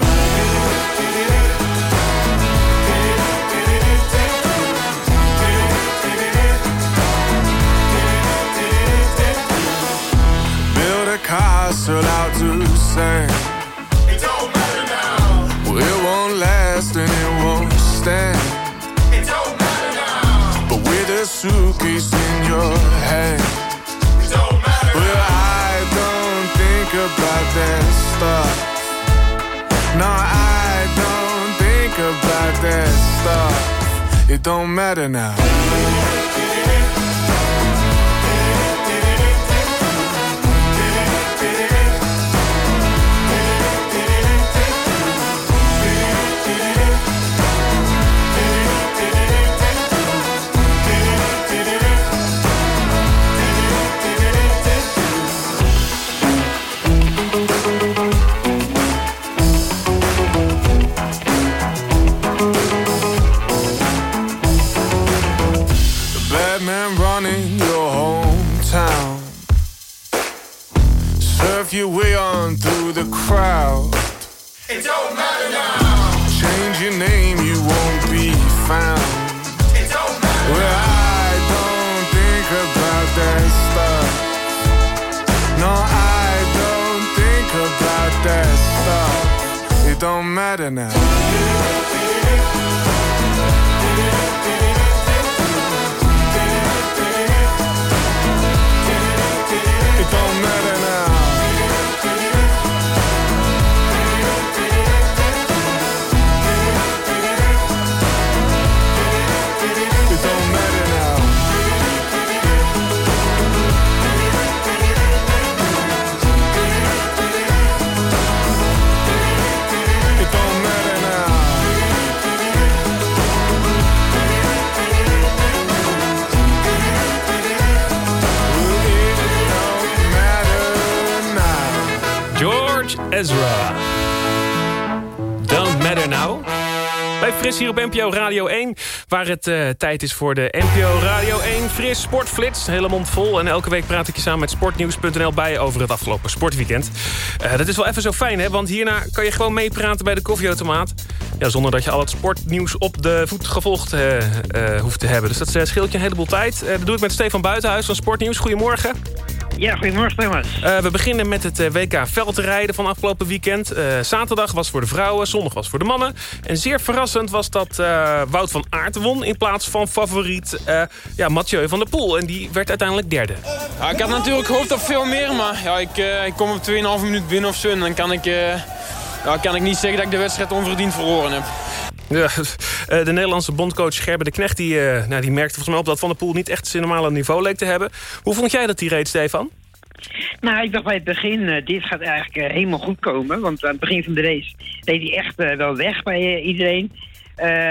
A castle out to sand. It don't matter now. Well, it won't last and it won't stand. It don't matter now. But with a suitcase in your hand. It don't matter. Well, I don't think about that stuff. No, I don't think about that stuff. It don't matter now. The crowd. It don't matter now. Change your name, you won't be found. It don't matter. Well, I don't think about that stuff. No, I don't think about that stuff. It don't matter now. Ezra. Don't matter now. Bij Fris hier op NPO Radio 1. Waar het eh, tijd is voor de NPO Radio 1 Fris Sportflits. Hele mond vol. En elke week praat ik je samen met sportnieuws.nl bij over het afgelopen sportweekend. Eh, dat is wel even zo fijn, hè? Want hierna kan je gewoon meepraten bij de koffieautomaat. Ja, zonder dat je al het sportnieuws op de voet gevolgd eh, hoeft te hebben. Dus dat scheelt je een heleboel tijd. Dat doe ik met Stefan Buitenhuis van Sportnieuws. Goedemorgen. Ja, goedemorgen Thomas. Eh, we beginnen met het eh, WK veldrijden van afgelopen weekend. Eh, zaterdag was voor de vrouwen, zondag was voor de mannen. En zeer verrassend was dat eh, Wout van Aert won... in plaats van favoriet eh, ja, Mathieu van der Poel. En die werd uiteindelijk derde. Ja, ik had natuurlijk gehoopt op veel meer, maar ja, ik, eh, ik kom op 2,5 minuut binnen of zo. En dan kan ik, eh, ja, kan ik niet zeggen dat ik de wedstrijd onverdiend verloren heb. Ja, eh, de Nederlandse bondcoach Gerben de Knecht... Die, eh, nou, die merkte volgens mij op dat Van der Poel niet echt zijn normale niveau leek te hebben. Hoe vond jij dat die reed, Stefan? Nou, ik dacht bij het begin, eh, dit gaat eigenlijk helemaal goed komen. Want aan het begin van de race deed hij echt wel weg bij iedereen.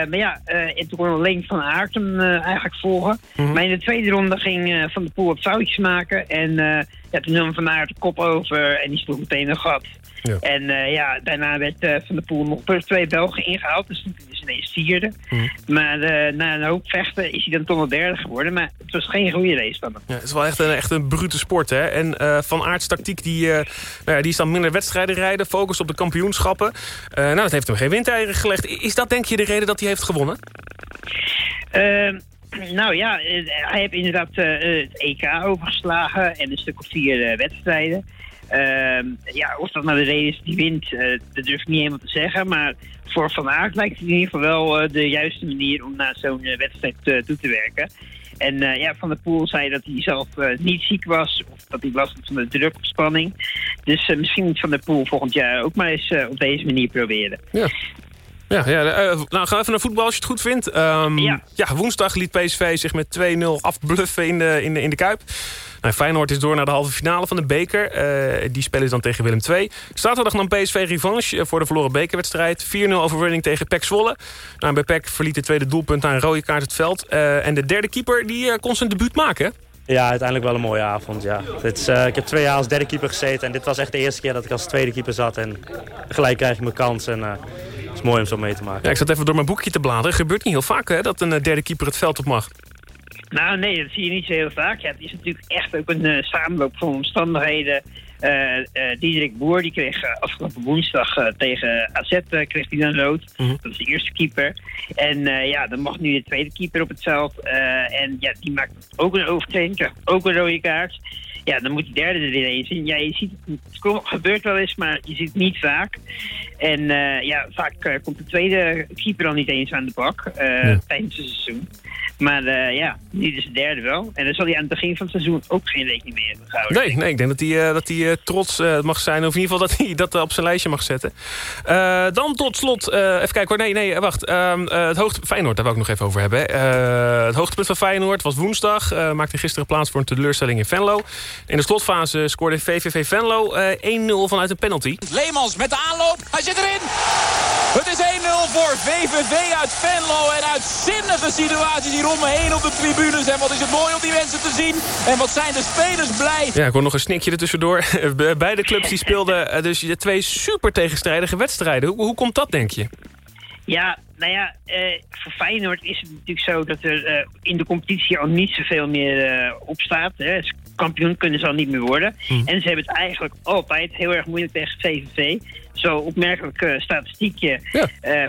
Maar ja, en toen kon alleen Van Aert hem eigenlijk volgen. Mhm. Maar in de tweede ronde ging Van der Poel wat foutjes maken. En ja, toen nam Van Aert de kop over en die sloeg meteen een gat. Ja. En eh, ja, daarna werd eh, Van der Poel nog door twee Belgen ingehaald. Dus toen is ineens vierde. Mhm. Maar eh, na een hoop vechten is hij dan toch nog derde geworden. Maar het was geen goede race van hem. Ja, het is wel echt een, echt een brute sport, hè? En Van Aerts tactiek, die, nou ja, die is dan minder wedstrijden rijden... focus op de kampioenschappen. Nou, dat heeft hem geen windeieren gelegd. Is dat denk je de reden dat hij heeft gewonnen? Nou ja, eh, hij heeft inderdaad eh, het EK overgeslagen en een stuk of vier eh, wedstrijden. Ehm, ja, of dat nou de reden is hij wint, dat durf ik niet helemaal te zeggen. Maar voor Van Aert lijkt het in ieder geval wel de juiste manier om naar zo'n wedstrijd toe te werken. En ja, Van der Poel zei dat hij zelf niet ziek was. Of dat hij last had van de druk op spanning. Dus misschien moet Van der Poel volgend jaar ook maar eens op deze manier proberen. Ja. Ja, ja eh, nou, ga even naar voetbal als je het goed vindt. Ehm, Ja. woensdag liet PSV zich met 2-0 afbluffen in de, in de, in de Kuip. Nou, Feyenoord is door naar de halve finale van de beker. Eh, die spelen ze dan tegen Willem II. Zaterdag dan PSV revanche eh, voor de verloren bekerwedstrijd. 4-0 overwinning tegen PEC Zwolle. Nou, bij PEC verliet de tweede doelpunt na een rode kaart het veld. En de derde keeper die, eh, kon zijn debuut maken. Ja, uiteindelijk wel een mooie avond. Ja. Dit is, eh, ik heb twee jaar als derde keeper gezeten en dit was echt de eerste keer dat ik als tweede keeper zat. En gelijk krijg ik mijn kans en eh, het is mooi om zo mee te maken. Ja, ik zat even door mijn boekje te bladeren. gebeurt niet heel vaak hè, dat een eh, derde keeper het veld op mag. Nou, nee, dat zie je niet zo heel vaak. Ja, het is natuurlijk echt ook een samenloop van omstandigheden. Eh eh, Diederik Boer die kreeg eh, afgelopen woensdag tegen AZ kreeg hij dan rood. Dat is de eerste keeper. En ja, dan mag nu de tweede keeper op het veld. En ja, die maakt ook een overtreding, krijgt ook een rode kaart. Ja, dan moet die derde er ineens in. Ja, je ziet het, gebeurt wel eens, maar je ziet het niet vaak. En ja, vaak komt de tweede keeper dan niet eens aan de bak tijdens het seizoen. Maar eh, ja, nu is de derde wel. En dan zal hij aan het begin van het seizoen ook geen rekening meer hebben gehouden. Nee, nee ik denk dat hij, eh, dat hij eh, trots eh, mag zijn. Of in ieder geval dat hij dat op zijn lijstje mag zetten. Eh, dan tot slot, eh, even kijken hoor. Nee, nee, wacht. Ehm, eh, het hoogte, Feyenoord, daar wil ik nog even over hebben. Eh, het hoogtepunt van Feyenoord was woensdag. eh, maakte gisteren plaats voor een teleurstelling in Venlo. In de slotfase scoorde VVV Venlo eh, 1-0 vanuit een penalty. Leemans met de aanloop. Hij zit erin. Het is 1-0 voor VVV uit Venlo. En uitzinnige situaties hier om me heen op de tribunes. En wat is het mooi om die mensen te zien. En wat zijn de spelers blij. Ja, ik hoor nog een snikje ertussendoor. Be- Beide clubs die speelden eh, dus twee super tegenstrijdige wedstrijden. Hoe, hoe komt dat, denk je? Ja, nou ja, eh, voor Feyenoord is het natuurlijk zo dat er eh, in de competitie al niet zoveel meer eh, op staat. Hè. Kampioen kunnen ze al niet meer worden. En ze hebben het eigenlijk altijd heel erg moeilijk tegen VVV. Zo opmerkelijk statistiekje.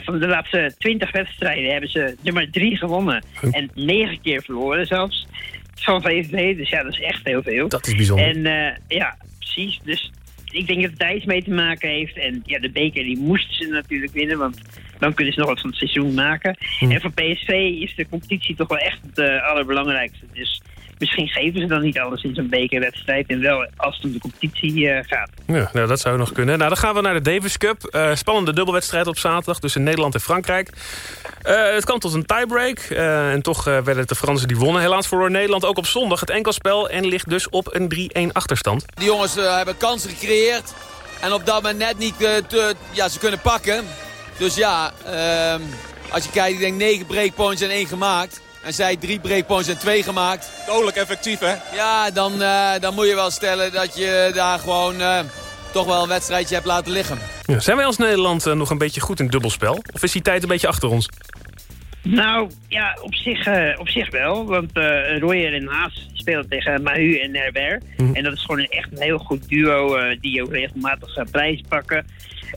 Van de laatste twintig wedstrijden hebben ze er maar drie gewonnen. En negen keer verloren zelfs. Van VVV, dus ja, dat is echt heel veel. Dat is bijzonder. En ja, precies. Dus ik denk dat het daar iets mee te maken heeft. En ja, de beker die moesten ze natuurlijk winnen, want dan kunnen ze nog wat van het seizoen maken. En voor PSV is de competitie toch wel echt het eh, allerbelangrijkste. Dus misschien geven ze dan niet alles in zo'n bekerwedstrijd. En wel als het om de competitie eh, gaat. Ja, nou, dat zou nog kunnen. Nou, dan gaan we naar de Davis Cup. Eh, spannende dubbelwedstrijd op zaterdag tussen Nederland en Frankrijk. Eh, het kwam tot een tiebreak. eh, en toch werden het de Fransen die wonnen. Helaas verloor Nederland ook op zondag het enkelspel... en ligt dus op een 3-1 achterstand. Die jongens hebben kansen gecreëerd. En op dat moment net niet te, ja, ze kunnen pakken. Dus ja, ehm, als je kijkt, ik denk 9 breakpoints en 1 gemaakt. En zij 3 breakpoints en 2 gemaakt. Dodelijk effectief, hè? Ja, dan, eh, dan moet je wel stellen dat je daar gewoon eh, toch wel een wedstrijdje hebt laten liggen. Ja, zijn wij als Nederland eh, nog een beetje goed in dubbelspel? Of is die tijd een beetje achter ons? Nou, ja, op zich, eh, op zich wel. Want eh Royer en Haas spelen tegen Mahu en Herbert. En dat is gewoon een echt een heel goed duo eh, die ook regelmatig uh, prijzen pakken.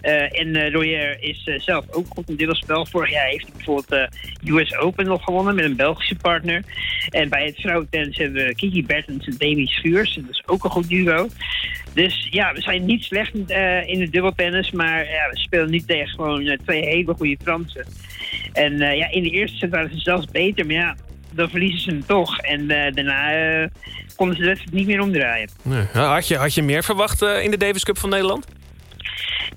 Eh, en uh, Royer is uh, zelf ook goed in dubbelspel. Vorig jaar heeft hij bijvoorbeeld de US Open nog gewonnen met een Belgische partner. En bij het vrouwentennis hebben we Kiki Bertens en Demi Schuurs. Dat is ook een goed duo. Dus ja, we zijn niet slecht in het dubbeltennis. Maar ja, we spelen nu tegen gewoon twee hele goede Fransen. En ja, in de eerste set waren ze zelfs beter, maar ja, dan verliezen ze hem toch. En daarna konden ze de niet meer omdraaien. Nee. Had, je, had je meer verwacht in de Davis Cup van Nederland?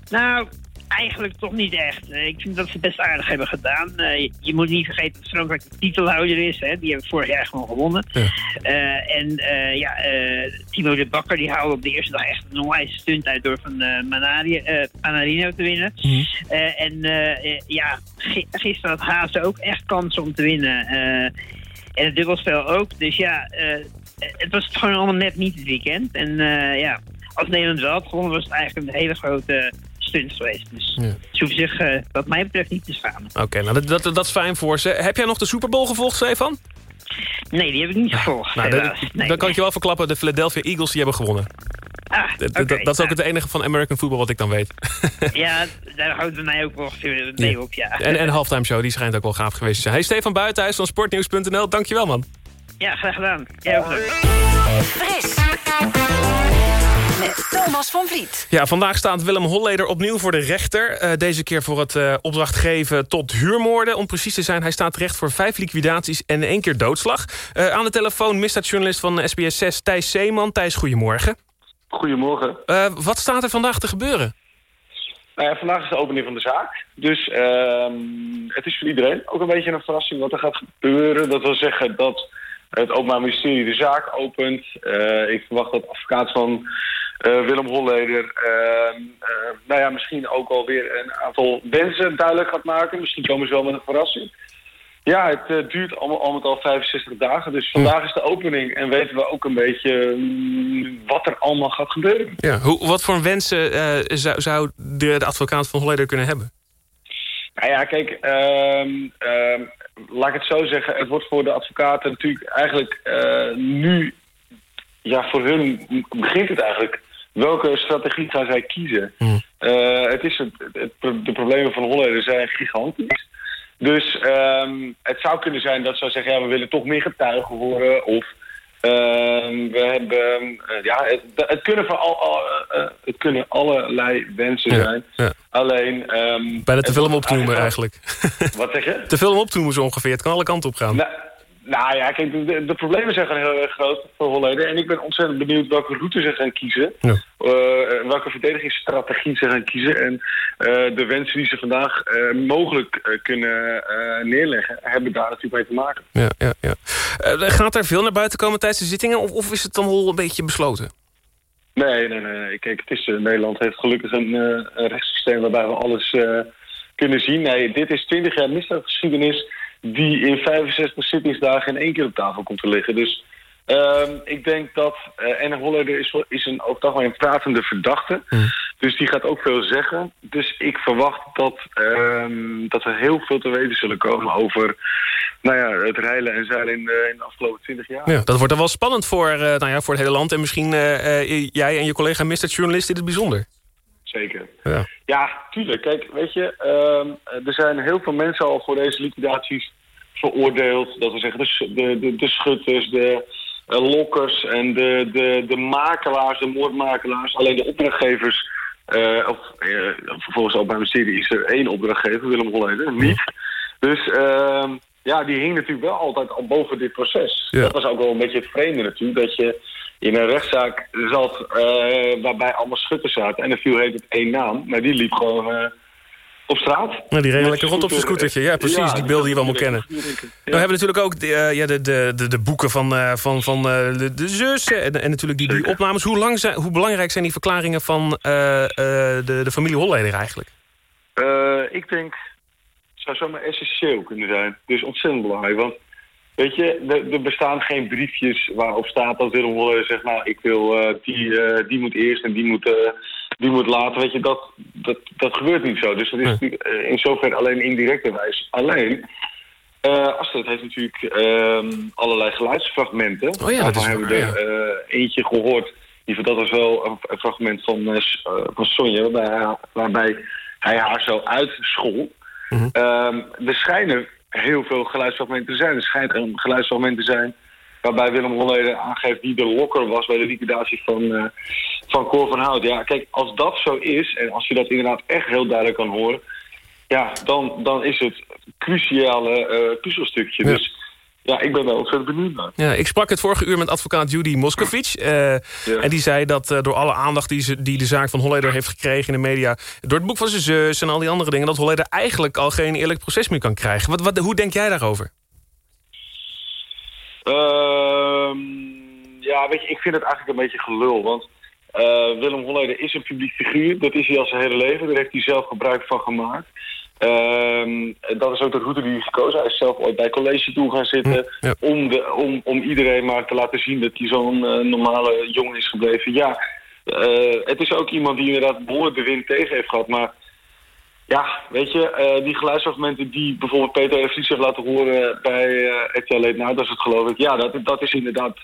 Nou, eigenlijk toch niet echt. Ik vind dat ze het best aardig hebben gedaan. Eh, je, moet niet vergeten dat Frankrijk de titelhouder is. Hè. Die hebben vorig jaar gewoon gewonnen. Eh, en eh, ja, Timo de Bakker die haalde op de eerste dag echt een onwijs stunt uit door van Manari, Panarino te winnen. Eh, en ja, gi- gisteren had Haase ook echt kans om te winnen. En het dubbelspel ook. Dus ja, het was gewoon allemaal net niet het weekend. En ja, als Nederland wel had gewonnen, was het eigenlijk een hele grote stunt geweest. Dus Ja. ze hoeven zich, eh, wat mij betreft, niet te schamen. Oké, nou dat, dat, dat is fijn voor ze. Heb jij nog de Super Bowl gevolgd, Stefan? Nee, die heb ik niet gevolgd. Nou, dat- helaas. Nee, dan kan ik je wel verklappen, de Philadelphia Eagles die hebben gewonnen. Ah, Dat- oké, dat, dat is ook nou, het enige van American football wat ik dan weet. Ja, daar houdt het mij ook wel mee op, ja. En, en halftime show, die schijnt ook wel gaaf geweest te zijn. Hey, Stefan Buitenhuis van sportnieuws.nl, dankjewel man. Ja, graag gedaan. Jij ook. Fris. Met Thomas van Vliet. Ja, vandaag staat Willem Holleder opnieuw voor de rechter. Eh, deze keer voor het eh, opdracht geven tot huurmoorden. Om precies te zijn, hij staat terecht voor vijf liquidaties en één keer doodslag. Eh, aan de telefoon misdaadjournalist van SBS 6, Thijs Zeeman. Thijs, goedemorgen. Goedemorgen. Eh, wat staat er vandaag te gebeuren? Nou ja, vandaag is de opening van de zaak. Dus ehm, het is voor iedereen ook een beetje een verrassing wat er gaat gebeuren. Dat wil zeggen dat het Openbaar Ministerie de zaak opent. Eh, ik verwacht dat advocaat van eh, Willem Holleder... ehm, eh, nou ja, misschien ook alweer een aantal wensen duidelijk gaat maken. Misschien komen ze wel met een verrassing. Ja, het eh, duurt allemaal al met al 65 dagen. Dus vandaag is de opening en weten we ook een beetje mm, wat er allemaal gaat gebeuren. Ja, hoe, wat voor wensen eh, zou, zou de, de advocaat van Holleder kunnen hebben? Nou ja, kijk, ehm, ehm, laat ik het zo zeggen. Het wordt voor de advocaten natuurlijk eigenlijk nu... Ja, voor hun begint het eigenlijk. Welke strategie gaan zij kiezen? Eh, het is het, het, de problemen van Holleder zijn gigantisch. Dus ehm, het zou kunnen zijn dat ze zeggen... ja, we willen toch meer getuigen horen. Of ehm, we hebben... eh, ja, het, het, kunnen van al, al, eh, het kunnen allerlei wensen Ja, zijn. ja. Alleen... ehm, Bijna te veel om op te noemen eigenlijk. Wat zeg je? Te veel om op te noemen zo ongeveer. Het kan alle kanten op gaan. Nou, nou ja, kijk, de, de- problemen zijn gewoon heel erg groot voor Holleder. En ik ben ontzettend benieuwd welke route ze gaan kiezen. Ja. Eh, welke verdedigingsstrategie ze gaan kiezen. En eh, de wensen die ze vandaag eh, mogelijk kunnen neerleggen, hebben daar natuurlijk mee te maken. Ja, ja, ja. Gaat er veel naar buiten komen tijdens de zittingen? Of, of is het dan al een beetje besloten? Nee, nee, nee. Kijk, het is, Nederland heeft gelukkig een, een rechtssysteem waarbij we alles kunnen zien. Nee, dit is 20 jaar misdaadgeschiedenis die in 65 zittingsdagen in één keer op tafel komt te liggen. Dus ehm, ik denk dat... eh en Holleder is, is een, ook toch wel een pratende verdachte. Dus die gaat ook veel zeggen. Dus ik verwacht dat, ehm, dat er heel veel te weten zullen komen over nou ja, het reilen en zeilen in, de- in de afgelopen 20 jaar. Ja, dat wordt dan wel spannend voor, eh, nou ja, voor het hele land. En misschien eh, eh, jij en je collega misdaadjournalist in het bijzonder. Zeker. Ja. Ja, tuurlijk. Kijk, weet je, ehm, er zijn heel veel mensen al voor deze liquidaties veroordeeld. Dat we zeggen, de, de, de, de schutters, de eh, lokkers en de, de, de makelaars, de moordmakelaars. Alleen de opdrachtgevers, eh, of eh, volgens het Openbaar Ministerie is er één opdrachtgever, Willem Holleder, niet. Dus ehm, ja, die hing natuurlijk wel altijd al boven dit proces. Ja. Dat was ook wel een beetje het vreemde natuurlijk, dat je in een rechtszaak zat eh, waarbij allemaal schutters zaten. En er viel heet het één naam, maar die liep gewoon eh, op straat. Nou, die Met lekker rond op zijn scooter. scootertje. Ja, precies. Ja, die beelden die we allemaal kennen. We hebben natuurlijk ook de, eh, ja, de, de, de, de boeken van, van, van de, de zussen. En, en natuurlijk die, die opnames. Hoe, lang zijn, hoe belangrijk zijn die verklaringen van de, de familie Holleder eigenlijk? Ik denk, het zou zomaar essentieel kunnen zijn. Dus ontzettend belangrijk. Want weet je, er, er bestaan geen briefjes waarop staat dat Willem zegt... nou, ik wil, eh, die, eh, die moet eerst en die moet, eh, die moet later. Weet je, dat, dat, dat gebeurt niet zo. Dus dat is in zoverre alleen indirecte wijs. Alleen, eh Astrid heeft natuurlijk ehm, allerlei geluidsfragmenten. Oh ja, Daarvan hebben we er eentje gehoord. Geval, dat was wel een, fragment van, van Sonja... Waarbij, hij- waarbij hij haar zo uitschold. Ehm, er schijnen heel veel geluidsfragmenten te zijn. Er schijnt een geluidsfragment te zijn waarbij Willem Holleder aangeeft wie de lokker was bij de liquidatie van, eh van Cor van Hout. Ja, kijk, als dat zo is en als je dat inderdaad echt heel duidelijk kan horen, ja, dan, dan is het cruciale eh, puzzelstukje. Dus ja, ik ben daar ontzettend benieuwd naar. Ja, ik sprak het vorige uur met advocaat Judy Moscovic. eh, En die zei dat eh, door alle aandacht die, ze, die de zaak van Holleder heeft gekregen in de media... door het boek van zijn zus en al die andere dingen... dat Holleder eigenlijk al geen eerlijk proces meer kan krijgen. Wat, wat, hoe denk jij daarover? Ehm, ja, weet je, ik vind het eigenlijk een beetje gelul. Want eh, Willem Holleder is een publiek figuur. Dat is hij al zijn hele leven. Daar heeft hij zelf gebruik van gemaakt. Ehm, dat is ook de route die hij gekozen. Hij is zelf ooit bij college toe gaan zitten. Om, de, om, om iedereen maar te laten zien dat hij zo'n eh, normale jongen is gebleven. Ja, eh, het is ook iemand die inderdaad behoorlijk de wind tegen heeft gehad. Maar ja, weet je, eh, die geluidsfragmenten die bijvoorbeeld Peter. Vries heeft laten horen bij uh, RTL Late Night, dat is het geloof ik. Ja, dat, dat is inderdaad,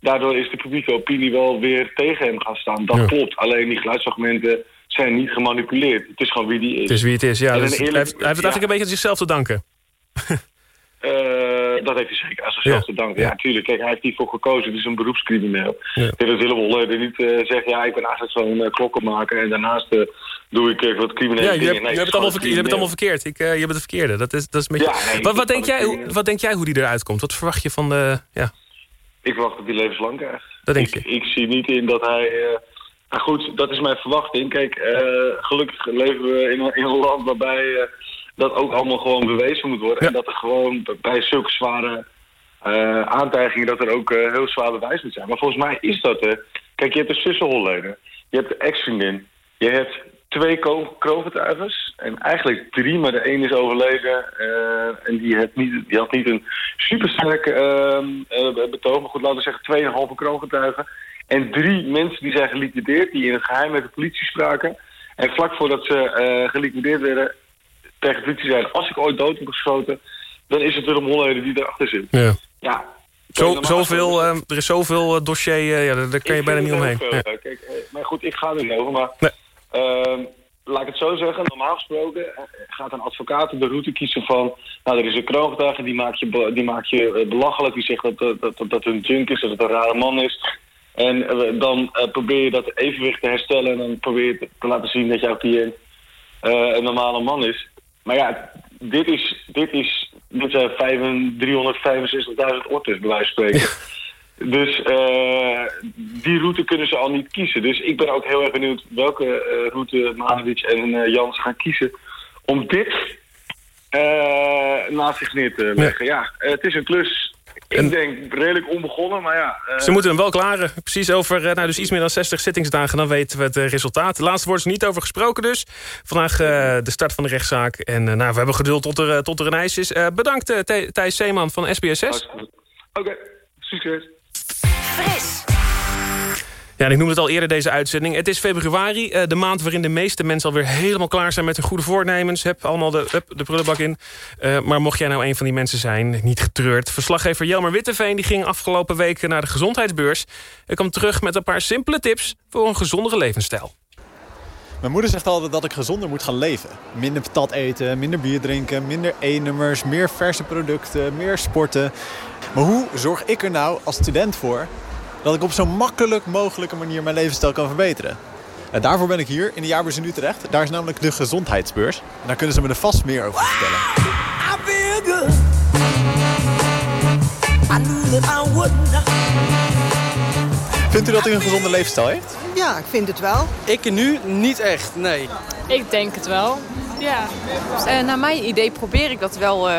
daardoor is de publieke opinie wel weer tegen hem gaan staan. Dat klopt, alleen die geluidsfragmenten zijn niet gemanipuleerd. Het is gewoon wie die is. Het is wie het is, ja. Dus hij, heeft, hij heeft het eigenlijk een beetje aan zichzelf te danken. Eh, dat heeft hij zeker aan zichzelf te danken. Ja, natuurlijk. Kijk, hij heeft hiervoor gekozen. Het is een beroepscrimineel. Ja. Dat Willem Holleder niet eh, zegt... ja, ik ben eigenlijk zo'n uh, klokkenmaker... en daarnaast eh, doe ik eh, wat criminele Ja, je dingen. hebt, Nee, je, hebt het allemaal verkeerd, je hebt het allemaal verkeerd. Ik, eh, je hebt het verkeerde. Dat is, dat is een beetje... Ja, nee, wat, denk jij, hoe, wat denk jij hoe die eruit komt? Wat verwacht je van de... Ja, Ik verwacht dat hij levenslang krijgt. dat denk ik, ik. ik zie niet in dat hij... maar goed, dat is mijn verwachting. Kijk, eh, gelukkig leven we in, een- in een land waarbij eh, dat ook allemaal gewoon bewezen moet worden. En dat er gewoon bij zulke zware eh, aantijgingen... dat er ook heel zwaar bewijs moet zijn. Maar volgens mij is dat er. Kijk, je hebt de zussenholleden. Je hebt de ex-vriendin. Je hebt twee kroongetuigen. En eigenlijk drie, maar de een is overleden. en die, had niet, die had niet een supersterk ehm eh, betoog. Maar goed, laten we zeggen tweeënhalve kroongetuigen. En drie mensen die zijn geliquideerd, die in het geheim met de politie spraken. En vlak voordat ze eh, geliquideerd werden, tegen de politie zeiden... als ik ooit dood heb geschoten, dan is het Willem Holleder die erachter zit. Ja. Ja. Zo, zoveel, eh, er is zoveel eh, dossier, eh, ja, daar, daar kan je bijna niet omheen. Ja. veel, Kijk, maar goed, ik ga er niet over. Maar ehm, laat ik het zo zeggen. Normaal gesproken gaat een advocaat de route kiezen van... Nou, er is een kroongetuige, die maakt je, die maakt je belachelijk. Die zegt dat, dat, dat, dat het een junk is, dat het een rare man is. En eh, dan eh, probeer je dat evenwicht te herstellen... en dan probeer je te, te laten zien dat jouw cliënt eh, een normale man is. Maar ja, dit, is, dit, is, dit zijn 365.000 ortes, bij wijze van spreken. Dus die route kunnen ze al niet kiezen. Dus ik ben ook heel erg benieuwd welke eh, route Manovic en Jans gaan kiezen om dit naast zich neer te leggen. Ja, het is een klus. Ik denk redelijk onbegonnen, maar ja. eh, Ze moeten hem wel klaren. Precies over eh, nou, dus iets meer dan 60 zittingsdagen. Dan weten we het eh, resultaat. De laatste woord is er niet over gesproken dus. Vandaag eh, de start van de rechtszaak. En eh, nou, we hebben geduld tot er, tot er een ijs is. Eh, bedankt eh, Thij- Thijs Zeeman van SBSS. Oké, succes. Fris. Ja, en ik noemde het al eerder deze uitzending. Het is februari, eh, de maand waarin de meeste mensen alweer helemaal klaar zijn met hun goede voornemens. Heb allemaal de, up, de prullenbak in. Eh, maar mocht jij nou een van die mensen zijn, niet getreurd. Verslaggever Jelmer Witteveen die ging afgelopen weken naar de gezondheidsbeurs. Hij kwam terug met een paar simpele tips voor een gezondere levensstijl. Mijn moeder zegt altijd dat ik gezonder moet gaan leven. Minder patat eten, minder bier drinken, minder E-nummers, meer verse producten, meer sporten. Maar hoe zorg ik er nou als student voor dat ik op zo makkelijk mogelijke manier mijn levensstijl kan verbeteren? En daarvoor ben ik hier in de jaarbeurs in Utrecht. Daar is namelijk de gezondheidsbeurs. En daar kunnen ze me er vast meer over vertellen. Vindt u dat u een gezonde levensstijl heeft? Ja, ik vind het wel. Ik nu niet echt, nee. Ik denk het wel. Ja. Eh, naar mijn idee probeer ik dat wel eh,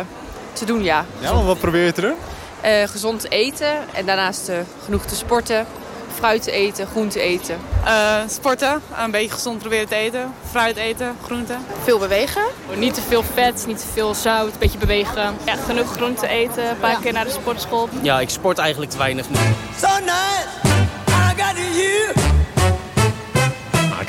te doen, ja. Ja, maar wat probeer je te doen? Eh, gezond eten en daarnaast eh, genoeg te sporten. Fruit te eten, groente eten. Eh, sporten, een beetje gezond proberen te eten. Fruit eten, groenten. Veel bewegen. Niet te veel vet, niet te veel zout, een beetje bewegen. Ja, genoeg groente eten, een paar keer naar de sportschool. Ja, ik sport eigenlijk te weinig nu. So nice. I got you.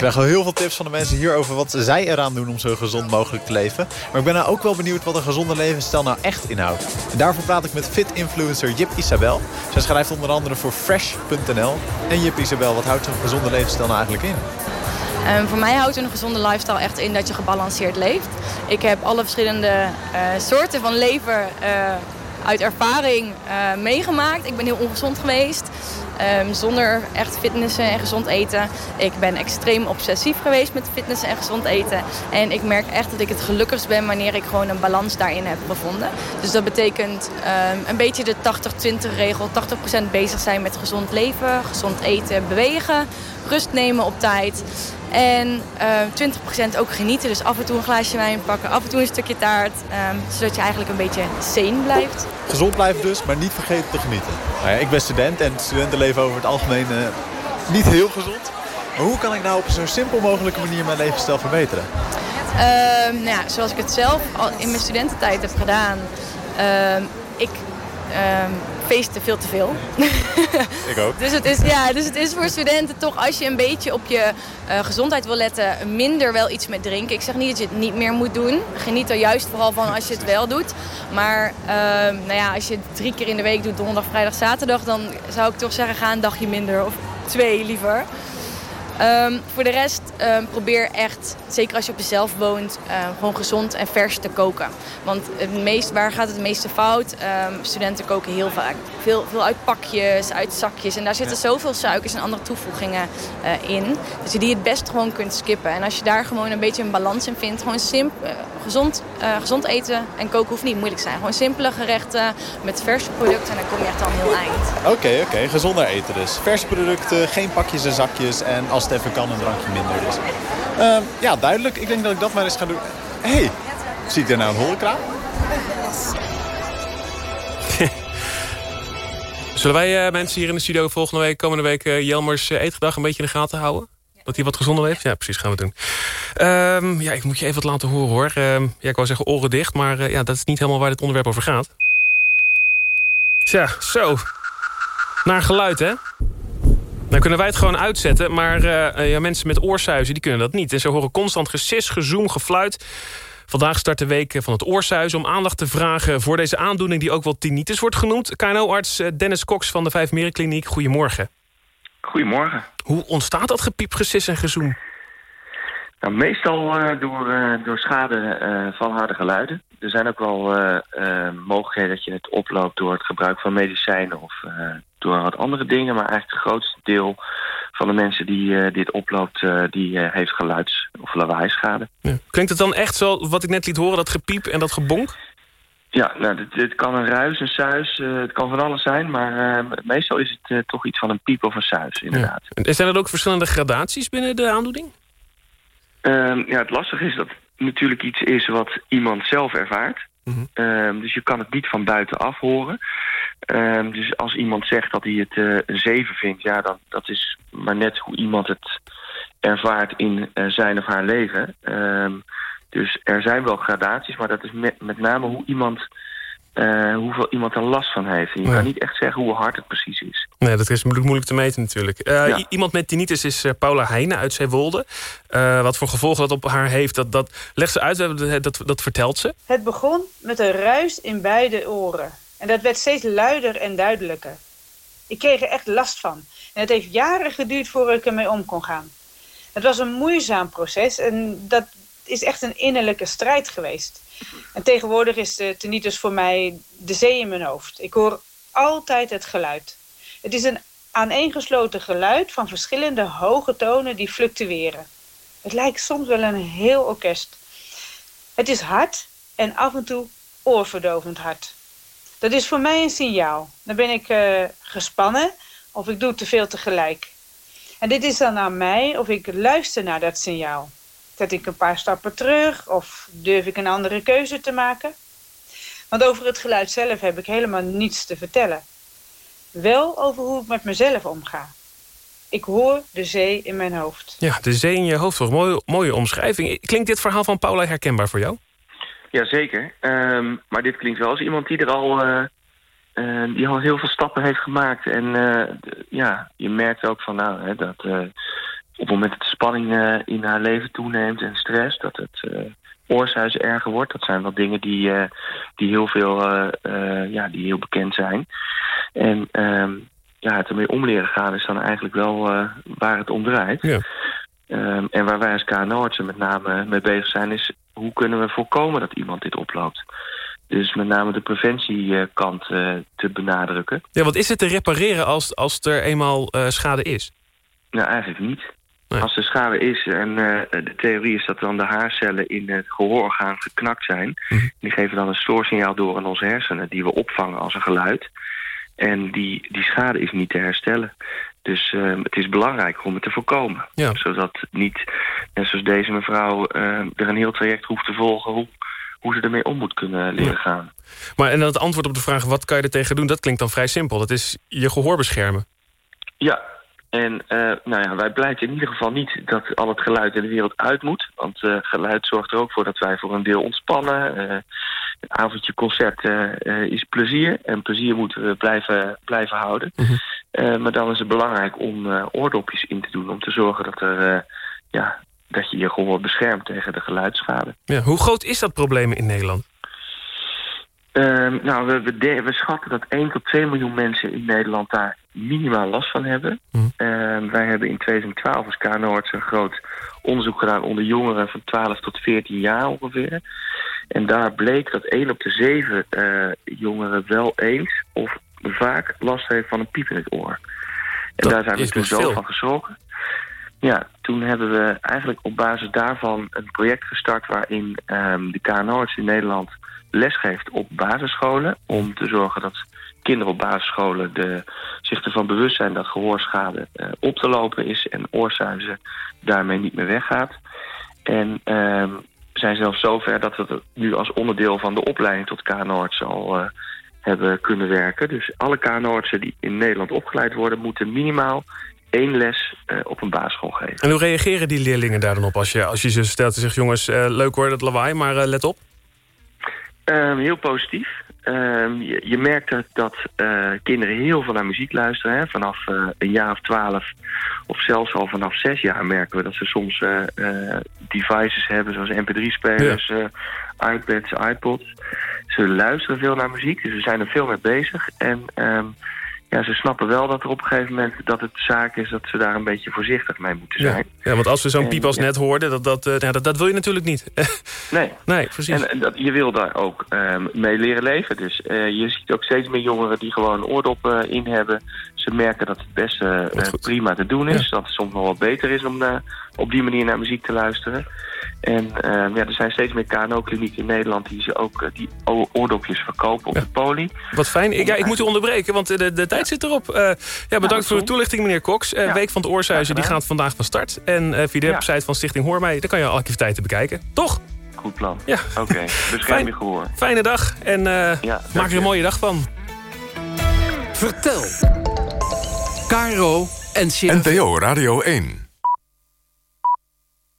Nou, ik krijg al heel veel tips van de mensen hier over wat zij eraan doen om zo gezond mogelijk te leven. Maar ik ben nou ook wel benieuwd wat een gezonde levensstijl nou echt inhoudt. En daarvoor praat ik met fit-influencer Jip Isabel. Zij schrijft onder andere voor Fresh.nl. En Jip Isabel, wat houdt zo'n gezonde levensstijl nou eigenlijk in? Ehm, voor mij houdt een gezonde lifestyle echt in dat je gebalanceerd leeft. Ik heb alle verschillende eh, soorten van leven eh, uit ervaring eh, meegemaakt. Ik ben heel ongezond geweest. ehm, zonder echt fitnessen en gezond eten. Ik ben extreem obsessief geweest met fitnessen en gezond eten. En ik merk echt dat ik het gelukkigst ben wanneer ik gewoon een balans daarin heb gevonden. Dus dat betekent ehm, een beetje de 80-20 regel. 80% bezig zijn met gezond leven, gezond eten, bewegen, rust nemen op tijd. En eh 20% ook genieten. Dus af en toe een glaasje wijn pakken, af en toe een stukje taart. ehm, zodat je eigenlijk een beetje sane blijft. Gezond blijven dus, maar niet vergeten te genieten. Nou ja, ik ben student en studenten leven over het algemeen eh, niet heel gezond. Maar hoe kan ik nou op zo'n simpel mogelijke manier mijn levensstijl verbeteren? Ehm, nou ja, zoals ik het zelf al in mijn studententijd heb gedaan. ehm, ik feestte veel te veel. Ik ook. Dus het, is, ja, dus het is voor studenten toch, als je een beetje op je eh, gezondheid wil letten, minder wel iets met drinken. Ik zeg niet dat je het niet meer moet doen. Geniet er juist vooral van als je het wel doet. Maar ehm, nou ja, als je het drie keer in de week doet, donderdag, vrijdag, zaterdag, dan zou ik toch zeggen, ga een dagje minder. Of twee liever. Ehm, voor de rest ehm, probeer echt, zeker als je op jezelf woont, ehm, gewoon gezond en vers te koken. Want het meest, waar gaat het meeste fout? Studenten koken heel vaak veel, veel uit pakjes, uit zakjes. En daar zitten zoveel suikers en andere toevoegingen eh, in. Dat je die het best gewoon kunt skippen. En als je daar gewoon een beetje een balans in vindt, gewoon simp, eh, gezond, eh, gezond eten en koken hoeft niet moeilijk te zijn. Gewoon simpele gerechten met verse producten en dan kom je echt al een heel eind. Oké, oké. Gezonder eten dus. Verse producten, geen pakjes en zakjes. En als het even kan, een drankje minder. Dus. Ehm, ja, duidelijk. Ik denk dat ik dat maar eens ga doen. Hé, hey, zie ik daar nou een horekraam? Zullen wij eh, mensen hier in de studio volgende week, komende week... eh, Jelmers eh, eetgedag een beetje in de gaten houden? Dat hij wat gezonder leeft? Ja, precies, gaan we doen. Ehm, ja, ik moet je even wat laten horen, hoor. Ehm, ja, ik wou zeggen oren dicht, maar eh, ja, dat is niet helemaal waar dit onderwerp over gaat. Tja, zo. Naar geluid, hè? Nou kunnen wij het gewoon uitzetten, maar eh, ja, mensen met oorsuizen die kunnen dat niet. En ze horen constant gesis, gezoem, gefluit. Vandaag start de week van het oorsuizen om aandacht te vragen... voor deze aandoening die ook wel tinnitus wordt genoemd. KNO-arts eh, Dennis Cox van de Vijfmerenkliniek, goedemorgen. Goedemorgen. Hoe ontstaat dat gepiep, gesis en gezoem? Nou, meestal eh, door, door schade van harde geluiden. Er zijn ook wel mogelijkheden dat je het oploopt door het gebruik van medicijnen of door wat andere dingen. Maar eigenlijk het grootste deel van de mensen die eh, dit oploopt, eh, die eh, heeft geluids- of lawaaischade. Ja. Klinkt het dan echt zo, wat ik net liet horen, dat gepiep en dat gebonk? Ja, nou, dit, dit kan een ruis, een suis, het kan van alles zijn. Maar meestal is het toch iets van een piep of een suis, inderdaad. En zijn er ook verschillende gradaties binnen de aandoening? Ehm, ja, het lastige is dat het natuurlijk iets is wat iemand zelf ervaart. Ehm, dus je kan het niet van buitenaf horen. Ehm, dus als iemand zegt dat hij het eh, een 7 vindt... ja, dan, dat is maar net hoe iemand het ervaart in eh, zijn of haar leven. Ehm, dus er zijn wel gradaties, maar dat is met, met name hoe iemand... eh, hoeveel iemand er last van heeft. En je Ja. kan niet echt zeggen hoe hard het precies is. Nee, dat is moeilijk, moeilijk te meten natuurlijk. Eh, Ja. Iemand met tinnitus is eh, Paula Heijnen uit Zeewolde. Eh, wat voor gevolgen dat op haar heeft, dat, dat legt ze uit, het- dat, dat vertelt ze. Het begon met een ruis in beide oren. En dat werd steeds luider en duidelijker. Ik kreeg er echt last van. En het heeft jaren geduurd voordat ik ermee om kon gaan. Het was een moeizaam proces en dat is echt een innerlijke strijd geweest. En tegenwoordig is de tinnitus voor mij de zee in mijn hoofd. Ik hoor altijd het geluid. Het is een aaneengesloten geluid van verschillende hoge tonen die fluctueren. Het lijkt soms wel een heel orkest. Het is hard en af en toe oorverdovend hard. Dat is voor mij een signaal. Dan ben ik eh, gespannen of ik doe te veel tegelijk. En dit is dan aan mij of ik luister naar dat signaal. Zet ik een paar stappen terug of durf ik een andere keuze te maken? Want over het geluid zelf heb ik helemaal niets te vertellen. Wel over hoe ik met mezelf omga. Ik hoor de zee in mijn hoofd. Ja, de zee in je hoofd, toch? Mooie, mooie omschrijving. Klinkt dit verhaal van Paula herkenbaar voor jou? Jazeker. Ehm maar dit klinkt wel als iemand die er al, eh, eh, die al heel veel stappen heeft gemaakt. En eh, ja, je merkt ook van nou, hè, dat eh, op het moment dat de spanning eh, in haar leven toeneemt en stress, dat het uh, oorsuis erger wordt. Dat zijn wel dingen die, eh, die heel veel, eh, eh, ja, die heel bekend zijn. En ehm, ja, het ermee om leren gaan is dan eigenlijk wel eh, waar het om draait. Ja. Ehm, en waar wij als KNO-artsen met name mee bezig zijn... is hoe kunnen we voorkomen dat iemand dit oploopt. Dus met name de preventiekant eh, te benadrukken. Ja, want is het te repareren als, als er eenmaal eh, schade is? Nou, eigenlijk niet. Als er schade is en eh, de theorie is dat dan de haarcellen in het gehoororgaan geknakt zijn. Die geven dan een stoorsignaal door aan onze hersenen die we opvangen als een geluid. En die, die schade is niet te herstellen. Dus eh, het is belangrijk om het te voorkomen. Zodat niet, net zoals deze mevrouw, eh, er een heel traject hoeft te volgen... hoe, hoe ze ermee om moet kunnen leren gaan. Maar en dan het antwoord op de vraag wat kan je er tegen doen... dat klinkt dan vrij simpel. Dat is je gehoor beschermen. Ja, en eh, nou ja, wij pleiten in ieder geval niet dat al het geluid in de wereld uit moet. Want eh, geluid zorgt er ook voor dat wij voor een deel ontspannen. Eh, een avondje concert is plezier. En plezier moeten we blijven, blijven houden. Eh, maar dan is het belangrijk om oordopjes in te doen. Om te zorgen dat, er, ja, dat je je gehoor beschermt tegen de geluidsschade. Ja, hoe groot is dat probleem in Nederland? Ehm, nou, we, we, schatten dat 1 tot 2 miljoen mensen in Nederland daar minimaal last van hebben. Ehm, wij hebben in 2012 als KNO-arts een groot onderzoek gedaan onder jongeren van 12 tot 14 jaar ongeveer. En daar bleek dat 1 op de 7 eh, jongeren wel eens of vaak last heeft van een piep in het oor. En Dat daar zijn we toen zo van geschrokken. Ja, toen hebben we eigenlijk op basis daarvan een project gestart... waarin ehm, de KNO-arts in Nederland lesgeeft op basisscholen... om te zorgen dat kinderen op basisscholen de, zich ervan bewust zijn... dat gehoorschade eh, op te lopen is en oorzuizen daarmee niet meer weggaat. En ehm, we zijn zelfs zover dat we het nu als onderdeel van de opleiding tot KNO-arts al... eh, hebben kunnen werken. Dus alle KNO-artsen die in Nederland opgeleid worden... moeten minimaal één les eh, op een basisschool geven. En hoe reageren die leerlingen daar dan op als je, als je ze stelt en zegt... jongens, eh, leuk hoor, dat lawaai, maar eh, let op. Ehm, heel positief. Ehm, je, je merkt dat, kinderen heel veel naar muziek luisteren. Hè? Vanaf een jaar of twaalf of zelfs al vanaf zes jaar merken we dat ze soms devices hebben... zoals mp3-spelers, eh, iPads, iPods. Ze luisteren veel naar muziek, dus we zijn er veel mee bezig. En ehm, ja, ze snappen wel dat er op een gegeven moment dat het zaak is... dat ze daar een beetje voorzichtig mee moeten zijn. ja, want als we zo'n piep als ja. net hoorden, dat, dat, eh, ja, dat, dat wil je natuurlijk niet. Nee. nee, precies. En, dat, je wil daar ook ehm, mee leren leven. Dus eh, je ziet ook steeds meer jongeren die gewoon oordoppen in hebben. Ze merken dat het best eh, eh, prima te doen is. Dat het soms nog wat beter is om eh, op die manier naar muziek te luisteren. En ehm, ja, er zijn steeds meer KNO-klinieken in Nederland die ze ook eh, die oordopjes verkopen op de poli. Wat fijn. Ik, ja, ik moet u onderbreken, want de, de tijd zit erop. Eh, ja, bedankt voor de toelichting, meneer Cox. Eh, Week van het Oorzuizen die gaat vandaag van start. En eh, via de website van Stichting Hoor Mij... daar kan je alle activiteiten bekijken. Toch? Goed plan. Ja. Oké, bescherm Fijn. je gehoor. Fijne dag en eh, maak er een mooie dag van. Vertel. Caro en NPO Radio 1.